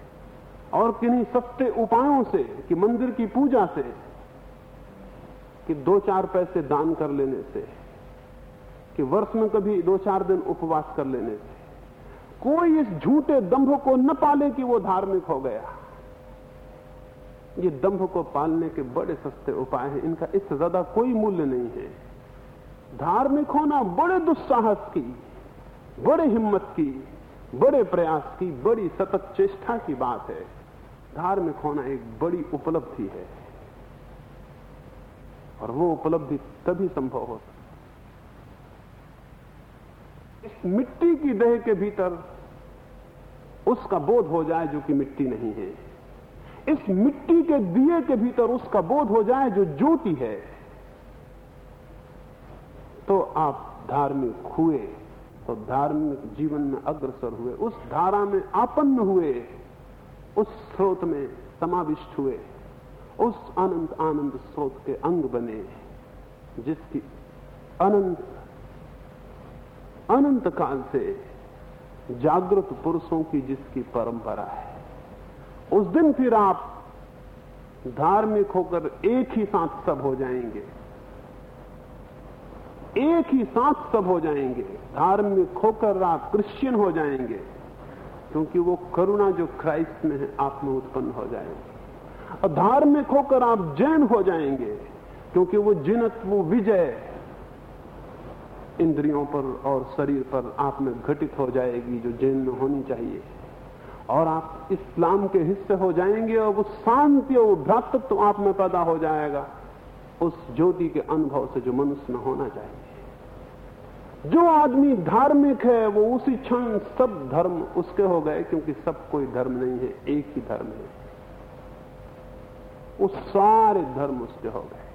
और किन्हीं सस्ते उपायों से, कि मंदिर की पूजा से कि दो चार पैसे दान कर लेने से, कि वर्ष में कभी दो चार दिन उपवास कर लेने से, कोई इस झूठे दंभ को न पाले कि वो धार्मिक हो गया। ये दंभ को पालने के बड़े सस्ते उपाय हैं। इनका इससे ज़्यादा कोई मूल्य नहीं है। धार्मिक होना बड़े दुस्साहस की, बड़े हिम्मत की, बड़े प्रयास की, बड़ी सतत चेष्टा की बात है। धार्मिक होना एक बड़ी उपलब्धि है। और वो उपलब्धि तभी संभव हो सकती इस मिट्टी की देह के भीतर उसका बोध हो जाए जो कि मिट्टी नहीं है। इस मिट्टी के दिए के भीतर उसका बोध हो जाए जो ज्योति है तो आप धार्मिक हुए तो धार्मिक जीवन में अग्रसर हुए, उस धारा में आपन्न हुए, उस स्रोत में समाविष्ट हुए। उस अनंत आनंद स्रोत के अंग बने, जिसकी अनंत अनंत काल से जागृत पुरुषों की जिसकी परंपरा है। उस दिन फिर आप धार्मिक होकर एक ही साथ सब हो जाएँगे। एक ही साथ सब हो जाएँगे। धार्मिक होकर आप क्रिश्चियन हो जाएँगे, क्योंकि वो करुणा जो क्राइस्ट में है, आप में उत्पन्न हो जाएगी। धार्मिक होकर आप जैन हो जाएँगे, क्योंकि वो जिनत, वो विजय इंद्रियों पर और शरीर पर आप में घटित हो जाएगी, जो जैन में होनी चाहिए। और आप इस्लाम के हिस्से हो जाएँगे और वो शांति और भ्रातृत्व तो आप में पैदा हो जाएगा, उस ज्योति के अनुभव से जो मनुष्य में होना चाहिए। जो आदमी धार्मिक है, वो उसी क्षण सब धर्म उसके हो गए, क्योंकि सब कोई धर्म नहीं है, एक ही धर्म है। वो सारे धर्म उसके हो गए।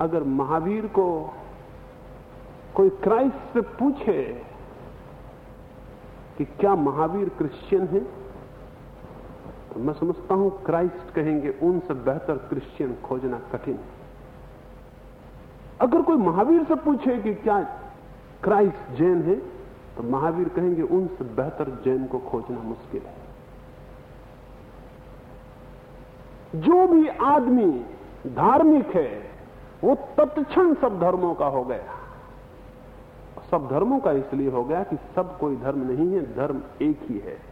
अगर महावीर को कोई क्राइस्ट से पूछे कि क्या महावीर क्रिश्चियन है तो मैं समझता हूँ क्राइस्ट कहेंगे, उनसे बेहतर क्रिश्चियन खोजना कठिन है। अगर कोई महावीर से पूछे कि क्या क्राइस्ट जैन है तो महावीर कहेंगे, उनसे बेहतर जैन को खोजना मुश्किल है। जो भी आदमी धार्मिक है, वो तत्क्षण सब धर्मों का हो गया। सब धर्मों का इसलिए हो गया कि सब कोई धर्म नहीं है, धर्म एक ही है।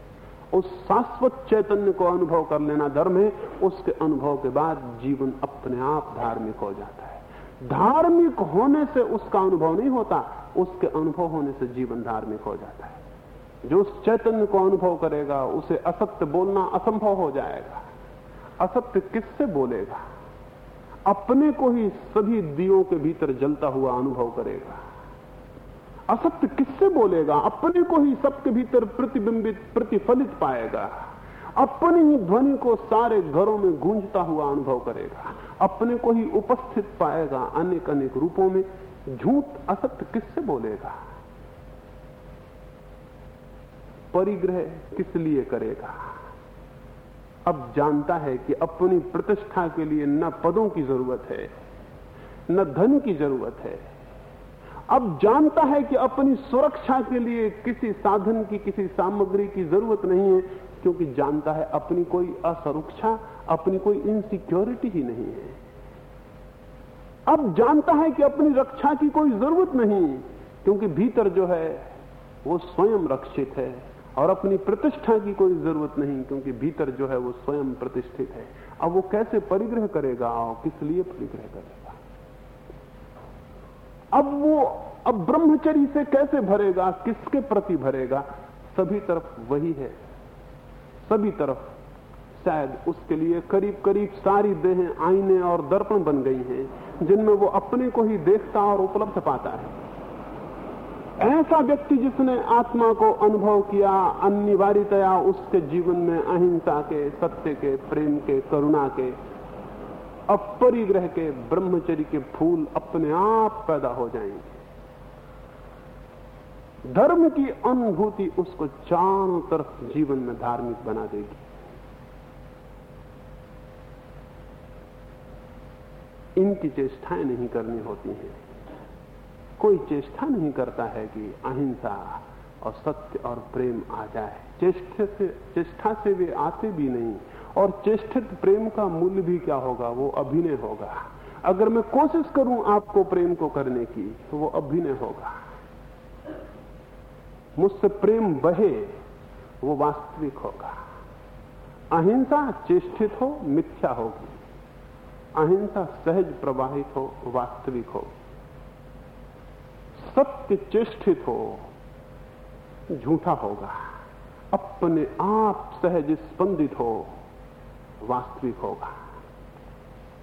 उस शाश्वत चैतन्य को अनुभव कर लेना धर्म है, उसके अनुभव के बाद जीवन अपने आप धार्मिक हो जाता है। धार्मिक होने से उसका अनुभव नहीं होता, उसके अनुभव होने से जीवन धार्मिक हो जाता है। जो उस चैतन्य को अनुभव करेगा, उसे असत्य बोलना असंभव हो जाएगा। असत्य किससे बोलेगा? अपने को ही सभी दियों के भीतर जलता हुआ अनुभव करेगा। असत्य किससे बोलेगा? अपने को ही सबके भीतर प्रतिबिंबित, प्रतिफलित पाएगा। अपनी ही ध्वनि को सारे घरों में गूंजता हुआ अनुभव करेगा। अपने को ही उपस्थित पाएगा अनेक अनेक रूपों में। झूठ असत्य किससे बोलेगा? परिग्रह किस लिए करेगा? अब जानता है कि अपनी प्रतिष्ठा के लिए न पदों की ज़रूरत है, न धन की ज़रूरत है। अब जानता है कि अपनी सुरक्षा के लिए किसी साधन की, किसी सामग्री की ज़रूरत नहीं है, क्योंकि जानता है अपनी कोई असुरक्षा, अपनी कोई इनसिक्योरिटी ही नहीं है। अब जानता है कि अपनी रक्षा की कोई ज़रूरत नहीं, क्योंकि भीतर जो है, वो स्वयं रक्षित है। और अपनी प्रतिष्ठा की कोई ज़रूरत नहीं, क्योंकि भीतर जो है वो स्वयं प्रतिष्ठित है। अब वो कैसे परिग्रह करेगा? और किस लिए परिग्रह करेगा? अब वो, अब ब्रह्मचरी से कैसे भरेगा? किसके प्रति भरेगा? सभी तरफ़ वही है। सभी तरफ़ शायद उसके लिए करीब करीब सारी देहें, आईने और दर्पण बन गई हैं, जिनमें वो अपने को ही देखता और उपलब्ध पाता है। ऐसा व्यक्ति जिसने आत्मा को अनुभव किया, अनिवार्यतया उसके जीवन में अहिंसा के, सत्य के, प्रेम के, करुणा के, अपरिग्रह के, ब्रह्मचर्य के फूल अपने आप पैदा हो जाएँगे। धर्म की अनुभूति उसको चारों तरफ़ जीवन में धार्मिक बना देगी। इनकी चेष्टाएँ नहीं करनी होती हैं। कोई चेष्टा नहीं करता है कि अहिंसा और सत्य और प्रेम आ जाए। चेष्टा से चेष्टा से वे आते भी नहीं। और चेष्टित प्रेम का मूल्य भी क्या होगा? वो अभिनय होगा। अगर मैं कोशिश करूँ आपको प्रेम को करने की तो वो अभिनय होगा। मुझसे प्रेम बहे, वो वास्तविक होगा। अहिंसा चेष्टित हो, मिथ्या होगी। अहिंसा सहज प्रवाहित हो, वास्तविक हो सत्य चेष्टित हो, झूठा होगा। अपने आप सहज स्पंदित हो, वास्तविक होगा।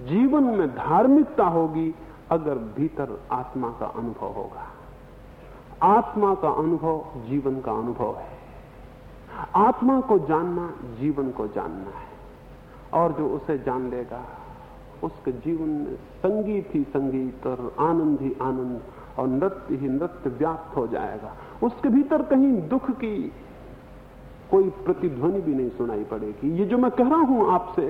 जीवन में धार्मिकता होगी, अगर भीतर आत्मा का अनुभव होगा। आत्मा का अनुभव जीवन का अनुभव है। आत्मा को जानना, जीवन को जानना है। और जो उसे जान लेगा, उसके जीवन में संगीत ही संगीत और आनंद ही आनंद और नृत्य ही नृत्य व्याप्त हो जाएगा। उसके भीतर कहीं दुख की कोई प्रतिध्वनि भी नहीं सुनाई पड़ेगी। ये जो मैं कह रहा हूँ आपसे,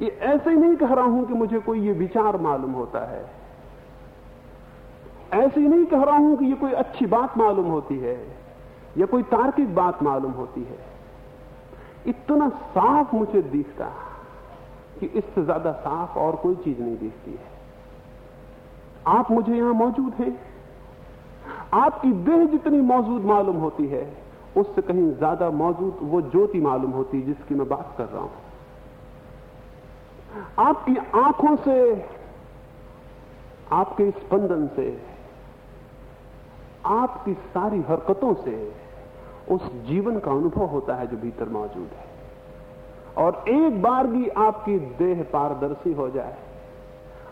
ये ऐसे ही नहीं कह रहा हूँ कि मुझे कोई ये विचार मालूम होता है। ऐसे ही नहीं कह रहा हूँ कि ये कोई अच्छी बात मालूम होती है, या कोई तार्किक बात मालूम होती है। इतना साफ़ मुझे दिखता कि इससे ज़्यादा साफ़ और कोई चीज़ नहीं दिखती है। आप मुझे यहाँ मौजूद हैं। आपकी देह जितनी मौजूद मालूम होती है, उससे कहीं ज़्यादा मौजूद वो ज्योति मालूम होती है जिसकी मैं बात कर रहा हूँ। आपकी आँखों से, आपके स्पंदन से, आपकी सारी हरकतों से उस जीवन का अनुभव होता है जो भीतर मौजूद है। और एक बार भी आपकी देह पारदर्शी हो जाए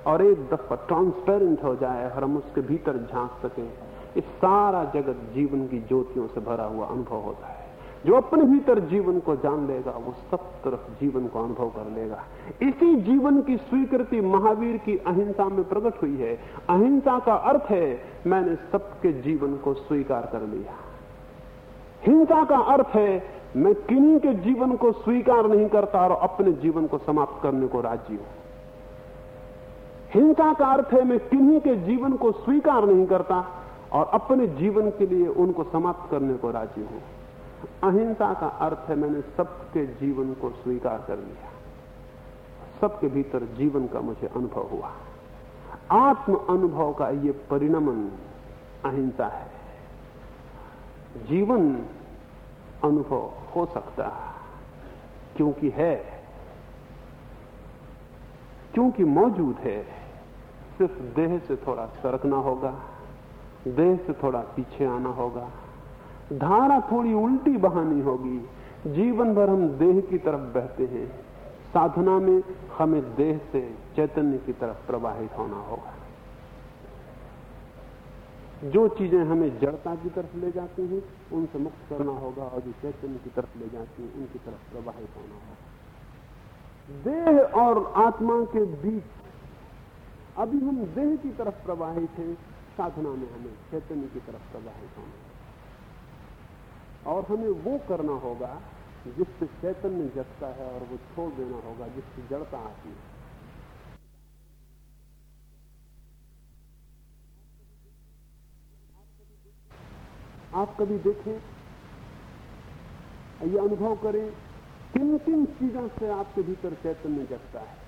और एक दफ़ा ट्रांसपेरेंट हो जाए और हम उसके भीतर झाँक सके, इस सारा जगत जीवन की ज्योतियों से भरा हुआ अनुभव होता है। जो अपने भीतर जीवन को जान लेगा, वो सब तरफ़ जीवन को अनुभव कर लेगा। इसी जीवन की स्वीकृति महावीर की अहिंसा में प्रकट हुई है। अहिंसा का अर्थ है, मैंने सबके जीवन को स्वीकार कर लिया। हिंसा का अर्थ है, मैं किन्हीं के जीवन को स्वीकार नहीं करता और अपने जीवन को समाप्त करने को राज़ी हूँ। हिंसा का अर्थ है मैं किन्हीं के जीवन को स्वीकार नहीं करता और अपने जीवन के लिए उनको समाप्त करने को राज़ी हूँ। अहिंसा का अर्थ है मैंने सबके जीवन को स्वीकार कर लिया। सबके भीतर जीवन का मुझे अनुभव हुआ। आत्म अनुभव का ये परिणमन अहिंसा है। जीवन अनुभव हो सकता क्योंकि है, क्योंकि मौजूद है। सिर्फ़ देह से थोड़ा सरकना होगा, देह से थोड़ा पीछे आना होगा। धारा थोड़ी उल्टी बहानी होगी। जीवन भर हम देह की तरफ़ बहते हैं। साधना में हमें देह से चैतन्य की तरफ़ प्रवाहित होना होगा। जो चीज़ें हमें जड़ता की तरफ़ ले जाती हैं, उनसे मुक्त करना होगा और जो चैतन्य की तरफ़ ले जाती हैं, उनकी तरफ़ प्रवाहित होना होगा। देह और आत्मा के बीच अभी हम देह की तरफ़ प्रवाहित हैं, साधना में हमें, चैतन्य की तरफ़ प्रवाहित होना और हमें वो करना होगा जिससे चैतन्य जगता है और वो छोड़ देना होगा, जिससे जड़ता आती है। आप कभी देखें, ये अनुभव करें किन किन चीज़ों से आपके भीतर चैतन्य जगता है?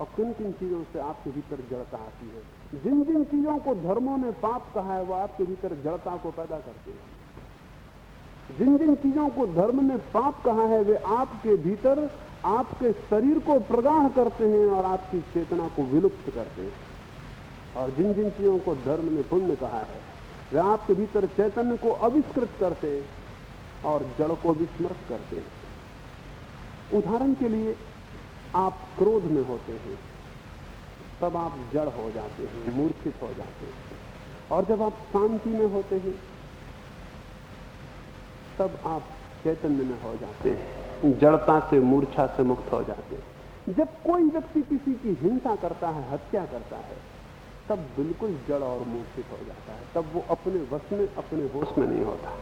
और किन किन चीज़ों से आपके भीतर जड़ता आती है? जिन जिन चीज़ों को धर्मों ने पाप कहा है, वो आपके भीतर जड़ता को पैदा करते हैं। जिन जिन चीज़ों को धर्म ने पाप कहा है, वे आपके भीतर आपके शरीर को प्रगाढ़ करते हैं और आपकी चेतना को विलुप्त करते हैं। और जिन जिन चीज़ों को धर्म ने पुण्य कहा है, वे आपके भीतर चैतन्य को अविष्कृत करते और जड़ को विस्मृत करते उदाहरण के लिए आप क्रोध में होते हैं, तब आप जड़ हो जाते हैं, मूर्खित हो जाते हैं। और जब आप शांति में होते हैं, तब आप चैतन्य में हो जाते हैं, जड़ता से, मूर्छा से मुक्त हो जाते हैं। जब कोई व्यक्ति किसी की हिंसा करता है, हत्या करता है, तब बिल्कुल जड़ और मूर्छित हो जाता है। तब वो अपने वश में, अपने होश में नहीं होता।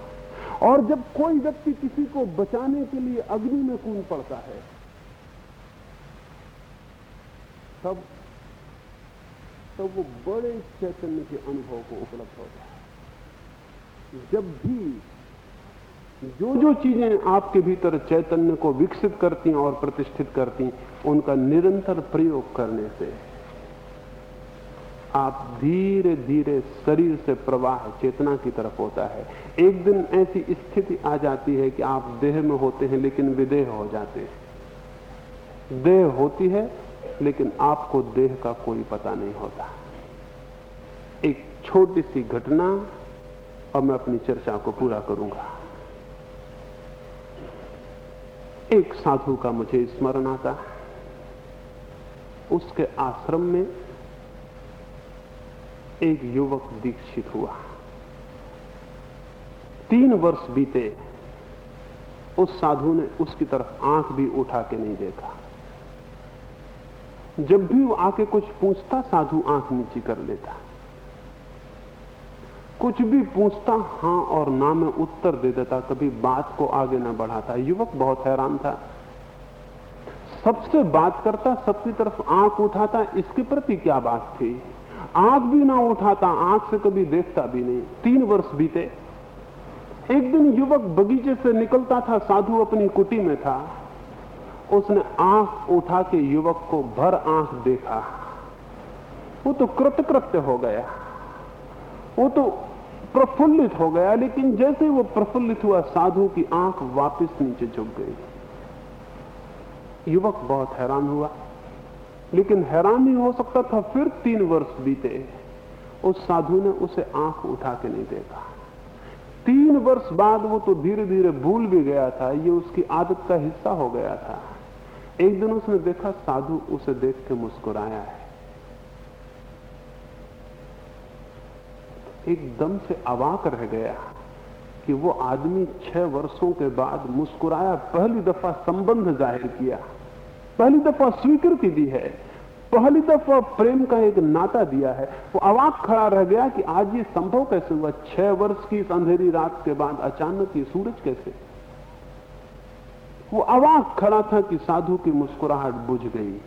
और जब कोई व्यक्ति किसी को बचाने के लिए अग्नि में कूद पड़ता है तब तब वो बड़े चैतन्य के अनुभव को उपलब्ध होता है जब भी जो जो चीज़ें आपके भीतर चैतन्य को विकसित करती और प्रतिष्ठित करती उनका निरंतर प्रयोग करने से आप धीरे धीरे शरीर से प्रवाह, चेतना की तरफ़ होता है। एक दिन ऐसी स्थिति आ जाती है कि आप देह में होते हैं, लेकिन विदेह हो जाते हैं। देह होती है लेकिन आपको देह का कोई पता नहीं होता। एक छोटी सी घटना और मैं अपनी चर्चा को पूरा करूँगा। एक साधु का मुझे स्मरण आता। उसके आश्रम में एक युवक दीक्षित हुआ। तीन वर्ष बीते। उस साधु ने उसकी तरफ़ आँख भी उठा के नहीं देखा। जब भी वो आके कुछ पूछता, साधु आँख नीची कर लेता। कुछ भी पूछता, हाँ और ना, में उत्तर दे देता, कभी बात को आगे ना बढ़ाता। युवक बहुत हैरान था। सबसे बात करता, सबकी तरफ़ आँख उठाता, इसके प्रति क्या बात थी? आँख भी ना उठाता, आँख से कभी देखता भी नहीं। तीन वर्ष बीते। एक दिन युवक बगीचे से निकलता था, साधु अपनी कुटी में था। उसने आँख उठा के युवक को भर आँख देखा। वो तो कृतकृत्य हो गया। वो तो प्रफुल्लित हो गया, लेकिन जैसे वो प्रफुल्लित हुआ साधु की आँख वापस नीचे झुक गई। युवक बहुत हैरान हुआ, लेकिन हैरान ही हो सकता था, फिर तीन वर्ष बीते। उस साधु ने उसे आँख उठा के नहीं देखा। तीन वर्ष बाद वो तो धीरे धीरे भूल भी गया था, ये उसकी आदत का हिस्सा हो गया था। एक दिन उसने देखा साधु उसे देख के मुस्कुराया है। एकदम से अवाक रह गया कि वो आदमी छह वर्षों के बाद मुस्कुराया, पहली दफ़ा संबंध ज़ाहिर किया, पहली दफ़ा स्वीकृति दी है, पहली दफ़ा प्रेम का एक नाता दिया है। वो अवाक खड़ा रह गया कि आज ये संभव कैसे हुआ? छह वर्ष की इस अंधेरी रात के बाद अचानक ये सूरज कैसे? वो अवाक खड़ा था कि साधु की मुस्कुराहट बुझ गई।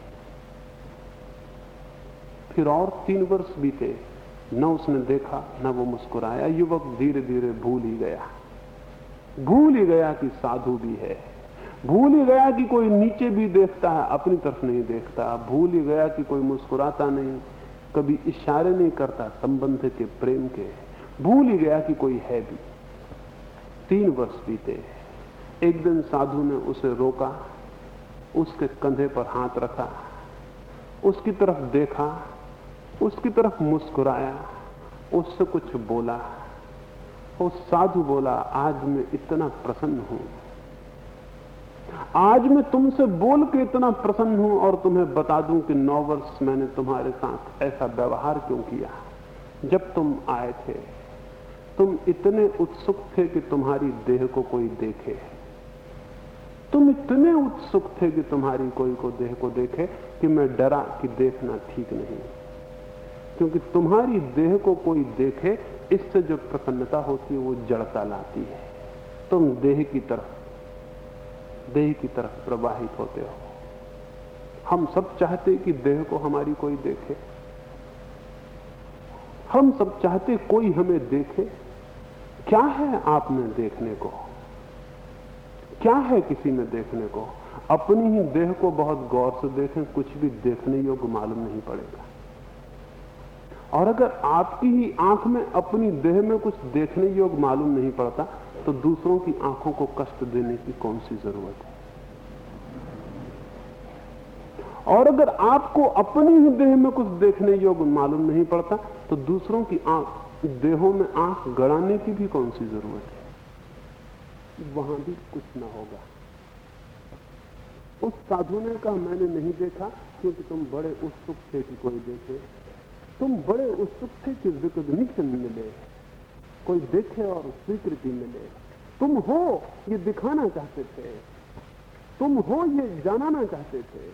फिर और तीन वर्ष बीते, न उसने देखा, न वो मुस्कुराया। युवक धीरे धीरे भूल ही गया। भूल ही गया कि साधु भी है। भूल ही गया कि कोई नीचे भी देखता है, अपनी तरफ़ नहीं देखता। भूल ही गया कि कोई मुस्कुराता नहीं, कभी इशारे नहीं करता संबंध के प्रेम के। भूल ही गया कि कोई है भी। तीन वर्ष बीते। एक दिन साधु ने उसे रोका, उसके कंधे पर हाथ रखा, उसकी तरफ़ देखा, उसकी तरफ़ मुस्कुराया, उससे कुछ बोला। उस साधु बोला, आज मैं इतना प्रसन्न हूँ। आज मैं तुमसे बोल के इतना प्रसन्न हूँ और तुम्हें बता दूँ कि नौ वर्ष मैंने तुम्हारे साथ ऐसा व्यवहार क्यों किया। जब तुम आए थे, तुम इतने उत्सुक थे कि तुम्हारी देह को कोई देखे। तुम इतने उत्सुक थे कि तुम्हारी कोई को देह को देखे कि मैं डरा कि देखना ठीक नहीं। क्योंकि तुम्हारी देह को कोई देखे, इससे जो प्रसन्नता होती है, वो जड़ता लाती है। तुम देह की तरफ़, देह की तरफ़ प्रवाहित होते हो। हम सब चाहते कि देह को हमारी कोई देखे। हम सब चाहते कोई हमें देखे। क्या है आप में देखने को? क्या है किसी में देखने को? अपनी ही देह को बहुत गौर से देखें, कुछ भी देखने योग्य मालूम नहीं पड़ेगा। और अगर आपकी ही आँख में अपनी देह में कुछ देखने योग्य मालूम नहीं पड़ता तो दूसरों की आँखों को कष्ट देने की कौन सी ज़रूरत है? और अगर आपको अपनी ही देह में कुछ देखने योग्य मालूम नहीं पड़ता तो दूसरों की आँख, देहों में आँख गड़ाने की भी कौन सी ज़रूरत है? वहाँ भी कुछ ना होगा। उस साधु ने कहा मैंने नहीं देखा, क्योंकि तुम बड़े उत्सुक थे कि कोई देखे। तुम बड़े उत्सुक थे कि रिकॉग्निशन मिले, कोई देखे और स्वीकृति मिले। तुम हो, ये दिखाना चाहते थे। तुम हो, ये जानना चाहते थे।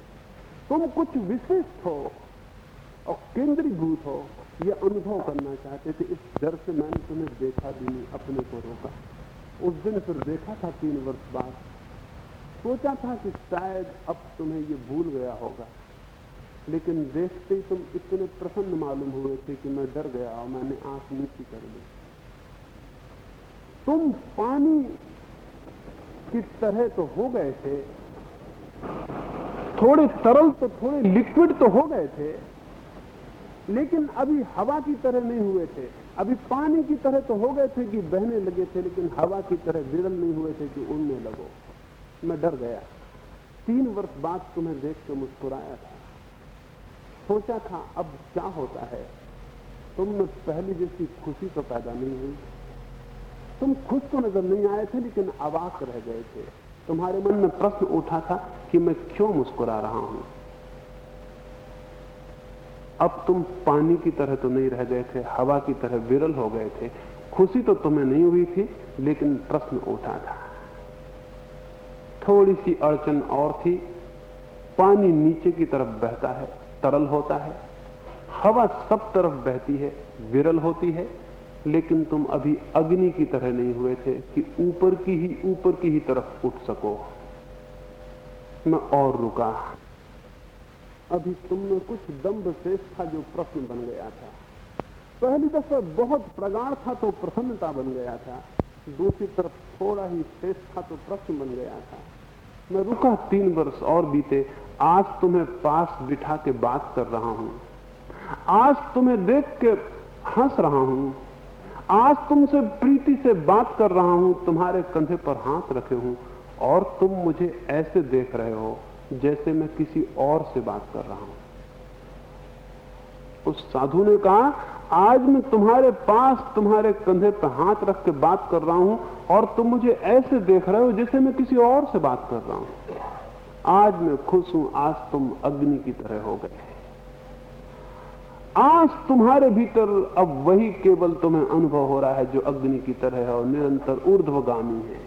तुम कुछ विशिष्ट हो और केंद्रीभूत हो, ये अनुभव करना चाहते थे। इस डर से मैंने तुम्हें देखा भी नहीं, अपने को रोका। उस दिन फिर देखा था तीन वर्ष बाद। सोचा था कि शायद अब तुम्हें ये भूल गया होगा। लेकिन देखते ही तुम इतने प्रसन्न मालूम हुए थे कि मैं डर गया और मैंने आँख नीची कर ली। तुम पानी की तरह तो हो गए थे, थोड़े तरल तो थोड़े लिक्विड तो हो गए थे, लेकिन अभी हवा की तरह नहीं हुए थे। अभी पानी की तरह तो हो गए थे कि बहने लगे थे, लेकिन हवा की तरह विरल नहीं हुए थे कि उड़ने लगो। मैं डर गया। तीन वर्ष बाद तुम्हें देख के मुस्कुराया था। सोचा था, अब क्या होता है? तुम में पहली जैसी खुशी तो पैदा नहीं हुई। तुम खुश तो नज़र नहीं आए थे, लेकिन अवाक रह गए थे। तुम्हारे मन में प्रश्न उठा था कि मैं क्यों मुस्कुरा रहा हूँ? अब तुम पानी की तरह तो नहीं रह गए थे, हवा की तरह विरल हो गए थे। खुशी तो तुम्हें नहीं हुई थी, लेकिन प्रश्न उठा था। थोड़ी सी अड़चन और थी। पानी नीचे की तरफ़ बहता है, तरल होता है। हवा सब तरफ़ बहती है, विरल होती है। लेकिन तुम अभी अग्नि की तरह नहीं हुए थे कि ऊपर की ही, ऊपर की ही तरफ़ उठ सको। मैं और रुका। अभी तुमने कुछ दम्भ शेष था जो प्रश्न बन गया था। पहली दफ़ा बहुत प्रगाढ़ था तो प्रसन्नता बन गया था। दूसरी तरफ़ थोड़ा ही शेष था तो प्रश्न बन गया था। मैं रुका तीन वर्ष और बीते। आज तुम्हें पास बिठा के बात कर रहा हूँ। आज तुम्हें देख के हंस रहा हूँ। आज तुमसे प्रीति से बात कर रहा हूँ। तुम्हारे कंधे पर हाथ रखे हूँ। और तुम मुझे ऐसे देख रहे हो। जैसे मैं किसी और से बात कर रहा हूँ। उस साधु ने कहा, आज मैं तुम्हारे पास तुम्हारे कंधे पर हाथ रख के बात कर रहा हूँ और तुम मुझे ऐसे देख रहे हो जैसे मैं किसी और से बात कर रहा हूँ। आज मैं खुश हूँ, आज तुम अग्नि की तरह हो गए। आज तुम्हारे भीतर अब वही केवल तुम्हें अनुभव हो रहा है जो अग्नि की तरह है और निरंतर ऊर्ध्वगामी है।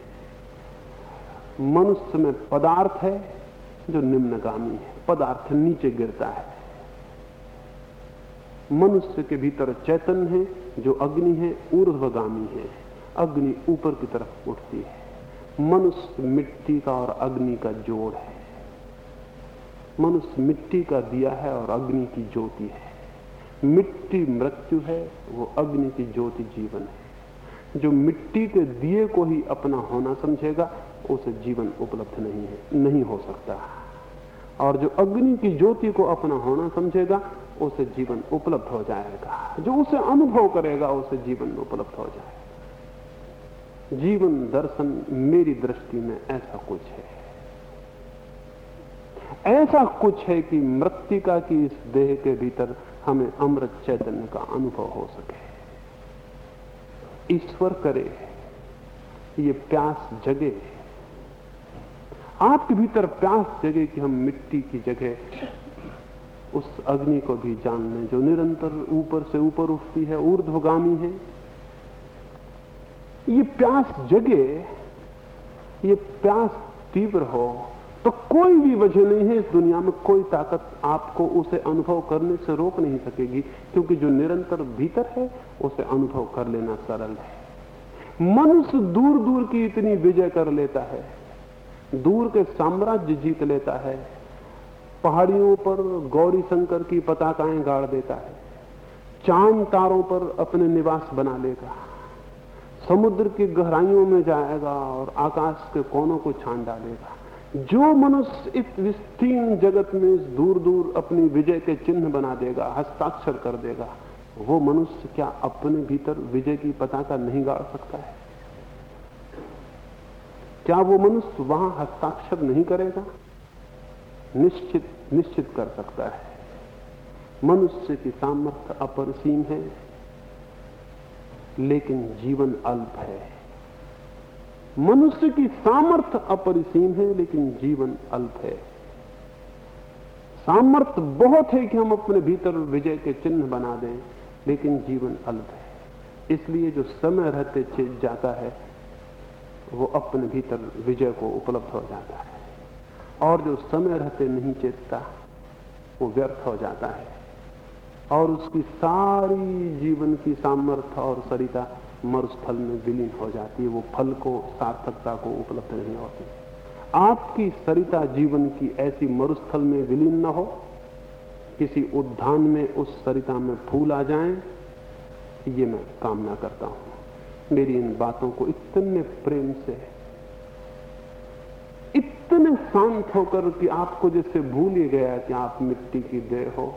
मनुष्य में पदार्थ है जो निम्नगामी है, पदार्थ नीचे गिरता है। मनुष्य के भीतर चैतन्य है, जो अग्नि है, ऊर्ध्वगामी है। अग्नि ऊपर की तरफ़ उठती है। मनुष्य मिट्टी का और अग्नि का जोड़ है। मनुष्य मिट्टी का दिया है और अग्नि की ज्योति है। मिट्टी मृत्यु है, वो अग्नि की ज्योति जीवन है। जो मिट्टी के दिए को ही अपना होना समझेगा, उसे जीवन उपलब्ध नहीं है, नहीं हो सकता। और जो अग्नि की ज्योति को अपना होना समझेगा, उसे जीवन उपलब्ध हो जाएगा। जो उसे अनुभव करेगा, उसे जीवन उपलब्ध हो जाएगा। जीवन दर्शन मेरी दृष्टि में ऐसा कुछ है। ऐसा कुछ है कि मृतिका की इस देह के भीतर हमें अमृत चैतन्य का अनुभव हो सके। ईश्वर करे, ये प्यास जगे। आपके भीतर प्यास जगे कि हम मिट्टी की जगह उस अग्नि को भी जान लें, जो निरंतर ऊपर से ऊपर उठती है, ऊर्ध्वगामी है। ये प्यास जगे, ये प्यास तीव्र हो तो कोई भी वजह नहीं है इस दुनिया में, कोई ताकत आपको उसे अनुभव करने से रोक नहीं सकेगी, क्योंकि जो निरंतर भीतर है, उसे अनुभव कर लेना सरल है। मनुष्य दूर दूर की इतनी विजय कर लेता है। दूर के साम्राज्य जीत लेता है, पहाड़ियों पर गौरी शंकर की पताकाएँ गाड़ देता है, चाँद तारों पर अपने निवास बना लेगा, समुद्र की गहराइयों में जाएगा और आकाश के कोनों को छान डालेगा। जो मनुष्य इस विस्तीर्ण जगत में दूर दूर अपनी विजय के चिन्ह बना देगा, हस्ताक्षर कर देगा, वो मनुष्य क्या अपने भीतर विजय की पताका नहीं गाड़ सकता है? क्या वो मनुष्य वहाँ हस्ताक्षर नहीं करेगा? निश्चित निश्चित कर सकता है। मनुष्य की सामर्थ्य अपरसीम है, लेकिन जीवन अल्प है। मनुष्य की सामर्थ्य अपरिसीम है, लेकिन जीवन अल्प है। सामर्थ्य बहुत है कि हम अपने भीतर विजय के चिन्ह बना दें, लेकिन जीवन अल्प है। इसलिए जो समय रहते चेत जाता है वो अपने भीतर विजय को उपलब्ध हो जाता है। और जो समय रहते नहीं चेतता, वो व्यर्थ हो जाता है। और उसकी सारी जीवन की सामर्थ्य और सरिता मरुस्थल में विलीन हो जाती है। वो फल को, सार्थकता को उपलब्ध नहीं होती। आपकी सरिता जीवन की ऐसी मरुस्थल में विलीन न हो, किसी उद्धान में उस सरिता में फूल आ जाएँ, ये मैं कामना करता हूँ। मेरी इन बातों को इतने प्रेम से, इतने शांत होकर कि आपको जैसे भूल ही गया कि आप मिट्टी की देह हो।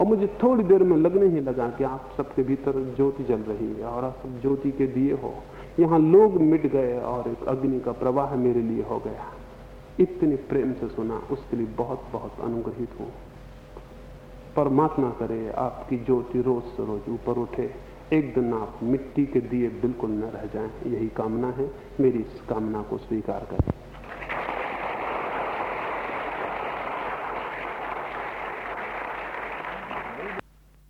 और मुझे थोड़ी देर में लगने ही लगा कि आप सबके भीतर ज्योति जल रही है और आप सब ज्योति के दिए हो। यहाँ लोग मिट गए और एक अग्नि का प्रवाह मेरे लिए हो गया। इतनी प्रेम से सुना, उसके लिए बहुत बहुत अनुग्रहित हूँ। परमात्मा करे, आपकी ज्योति रोज से रोज ऊपर उठे। एक दिन आप मिट्टी के दिए बिल्कुल न रह जाएँ। यही कामना है। मेरी इस कामना को स्वीकार करें।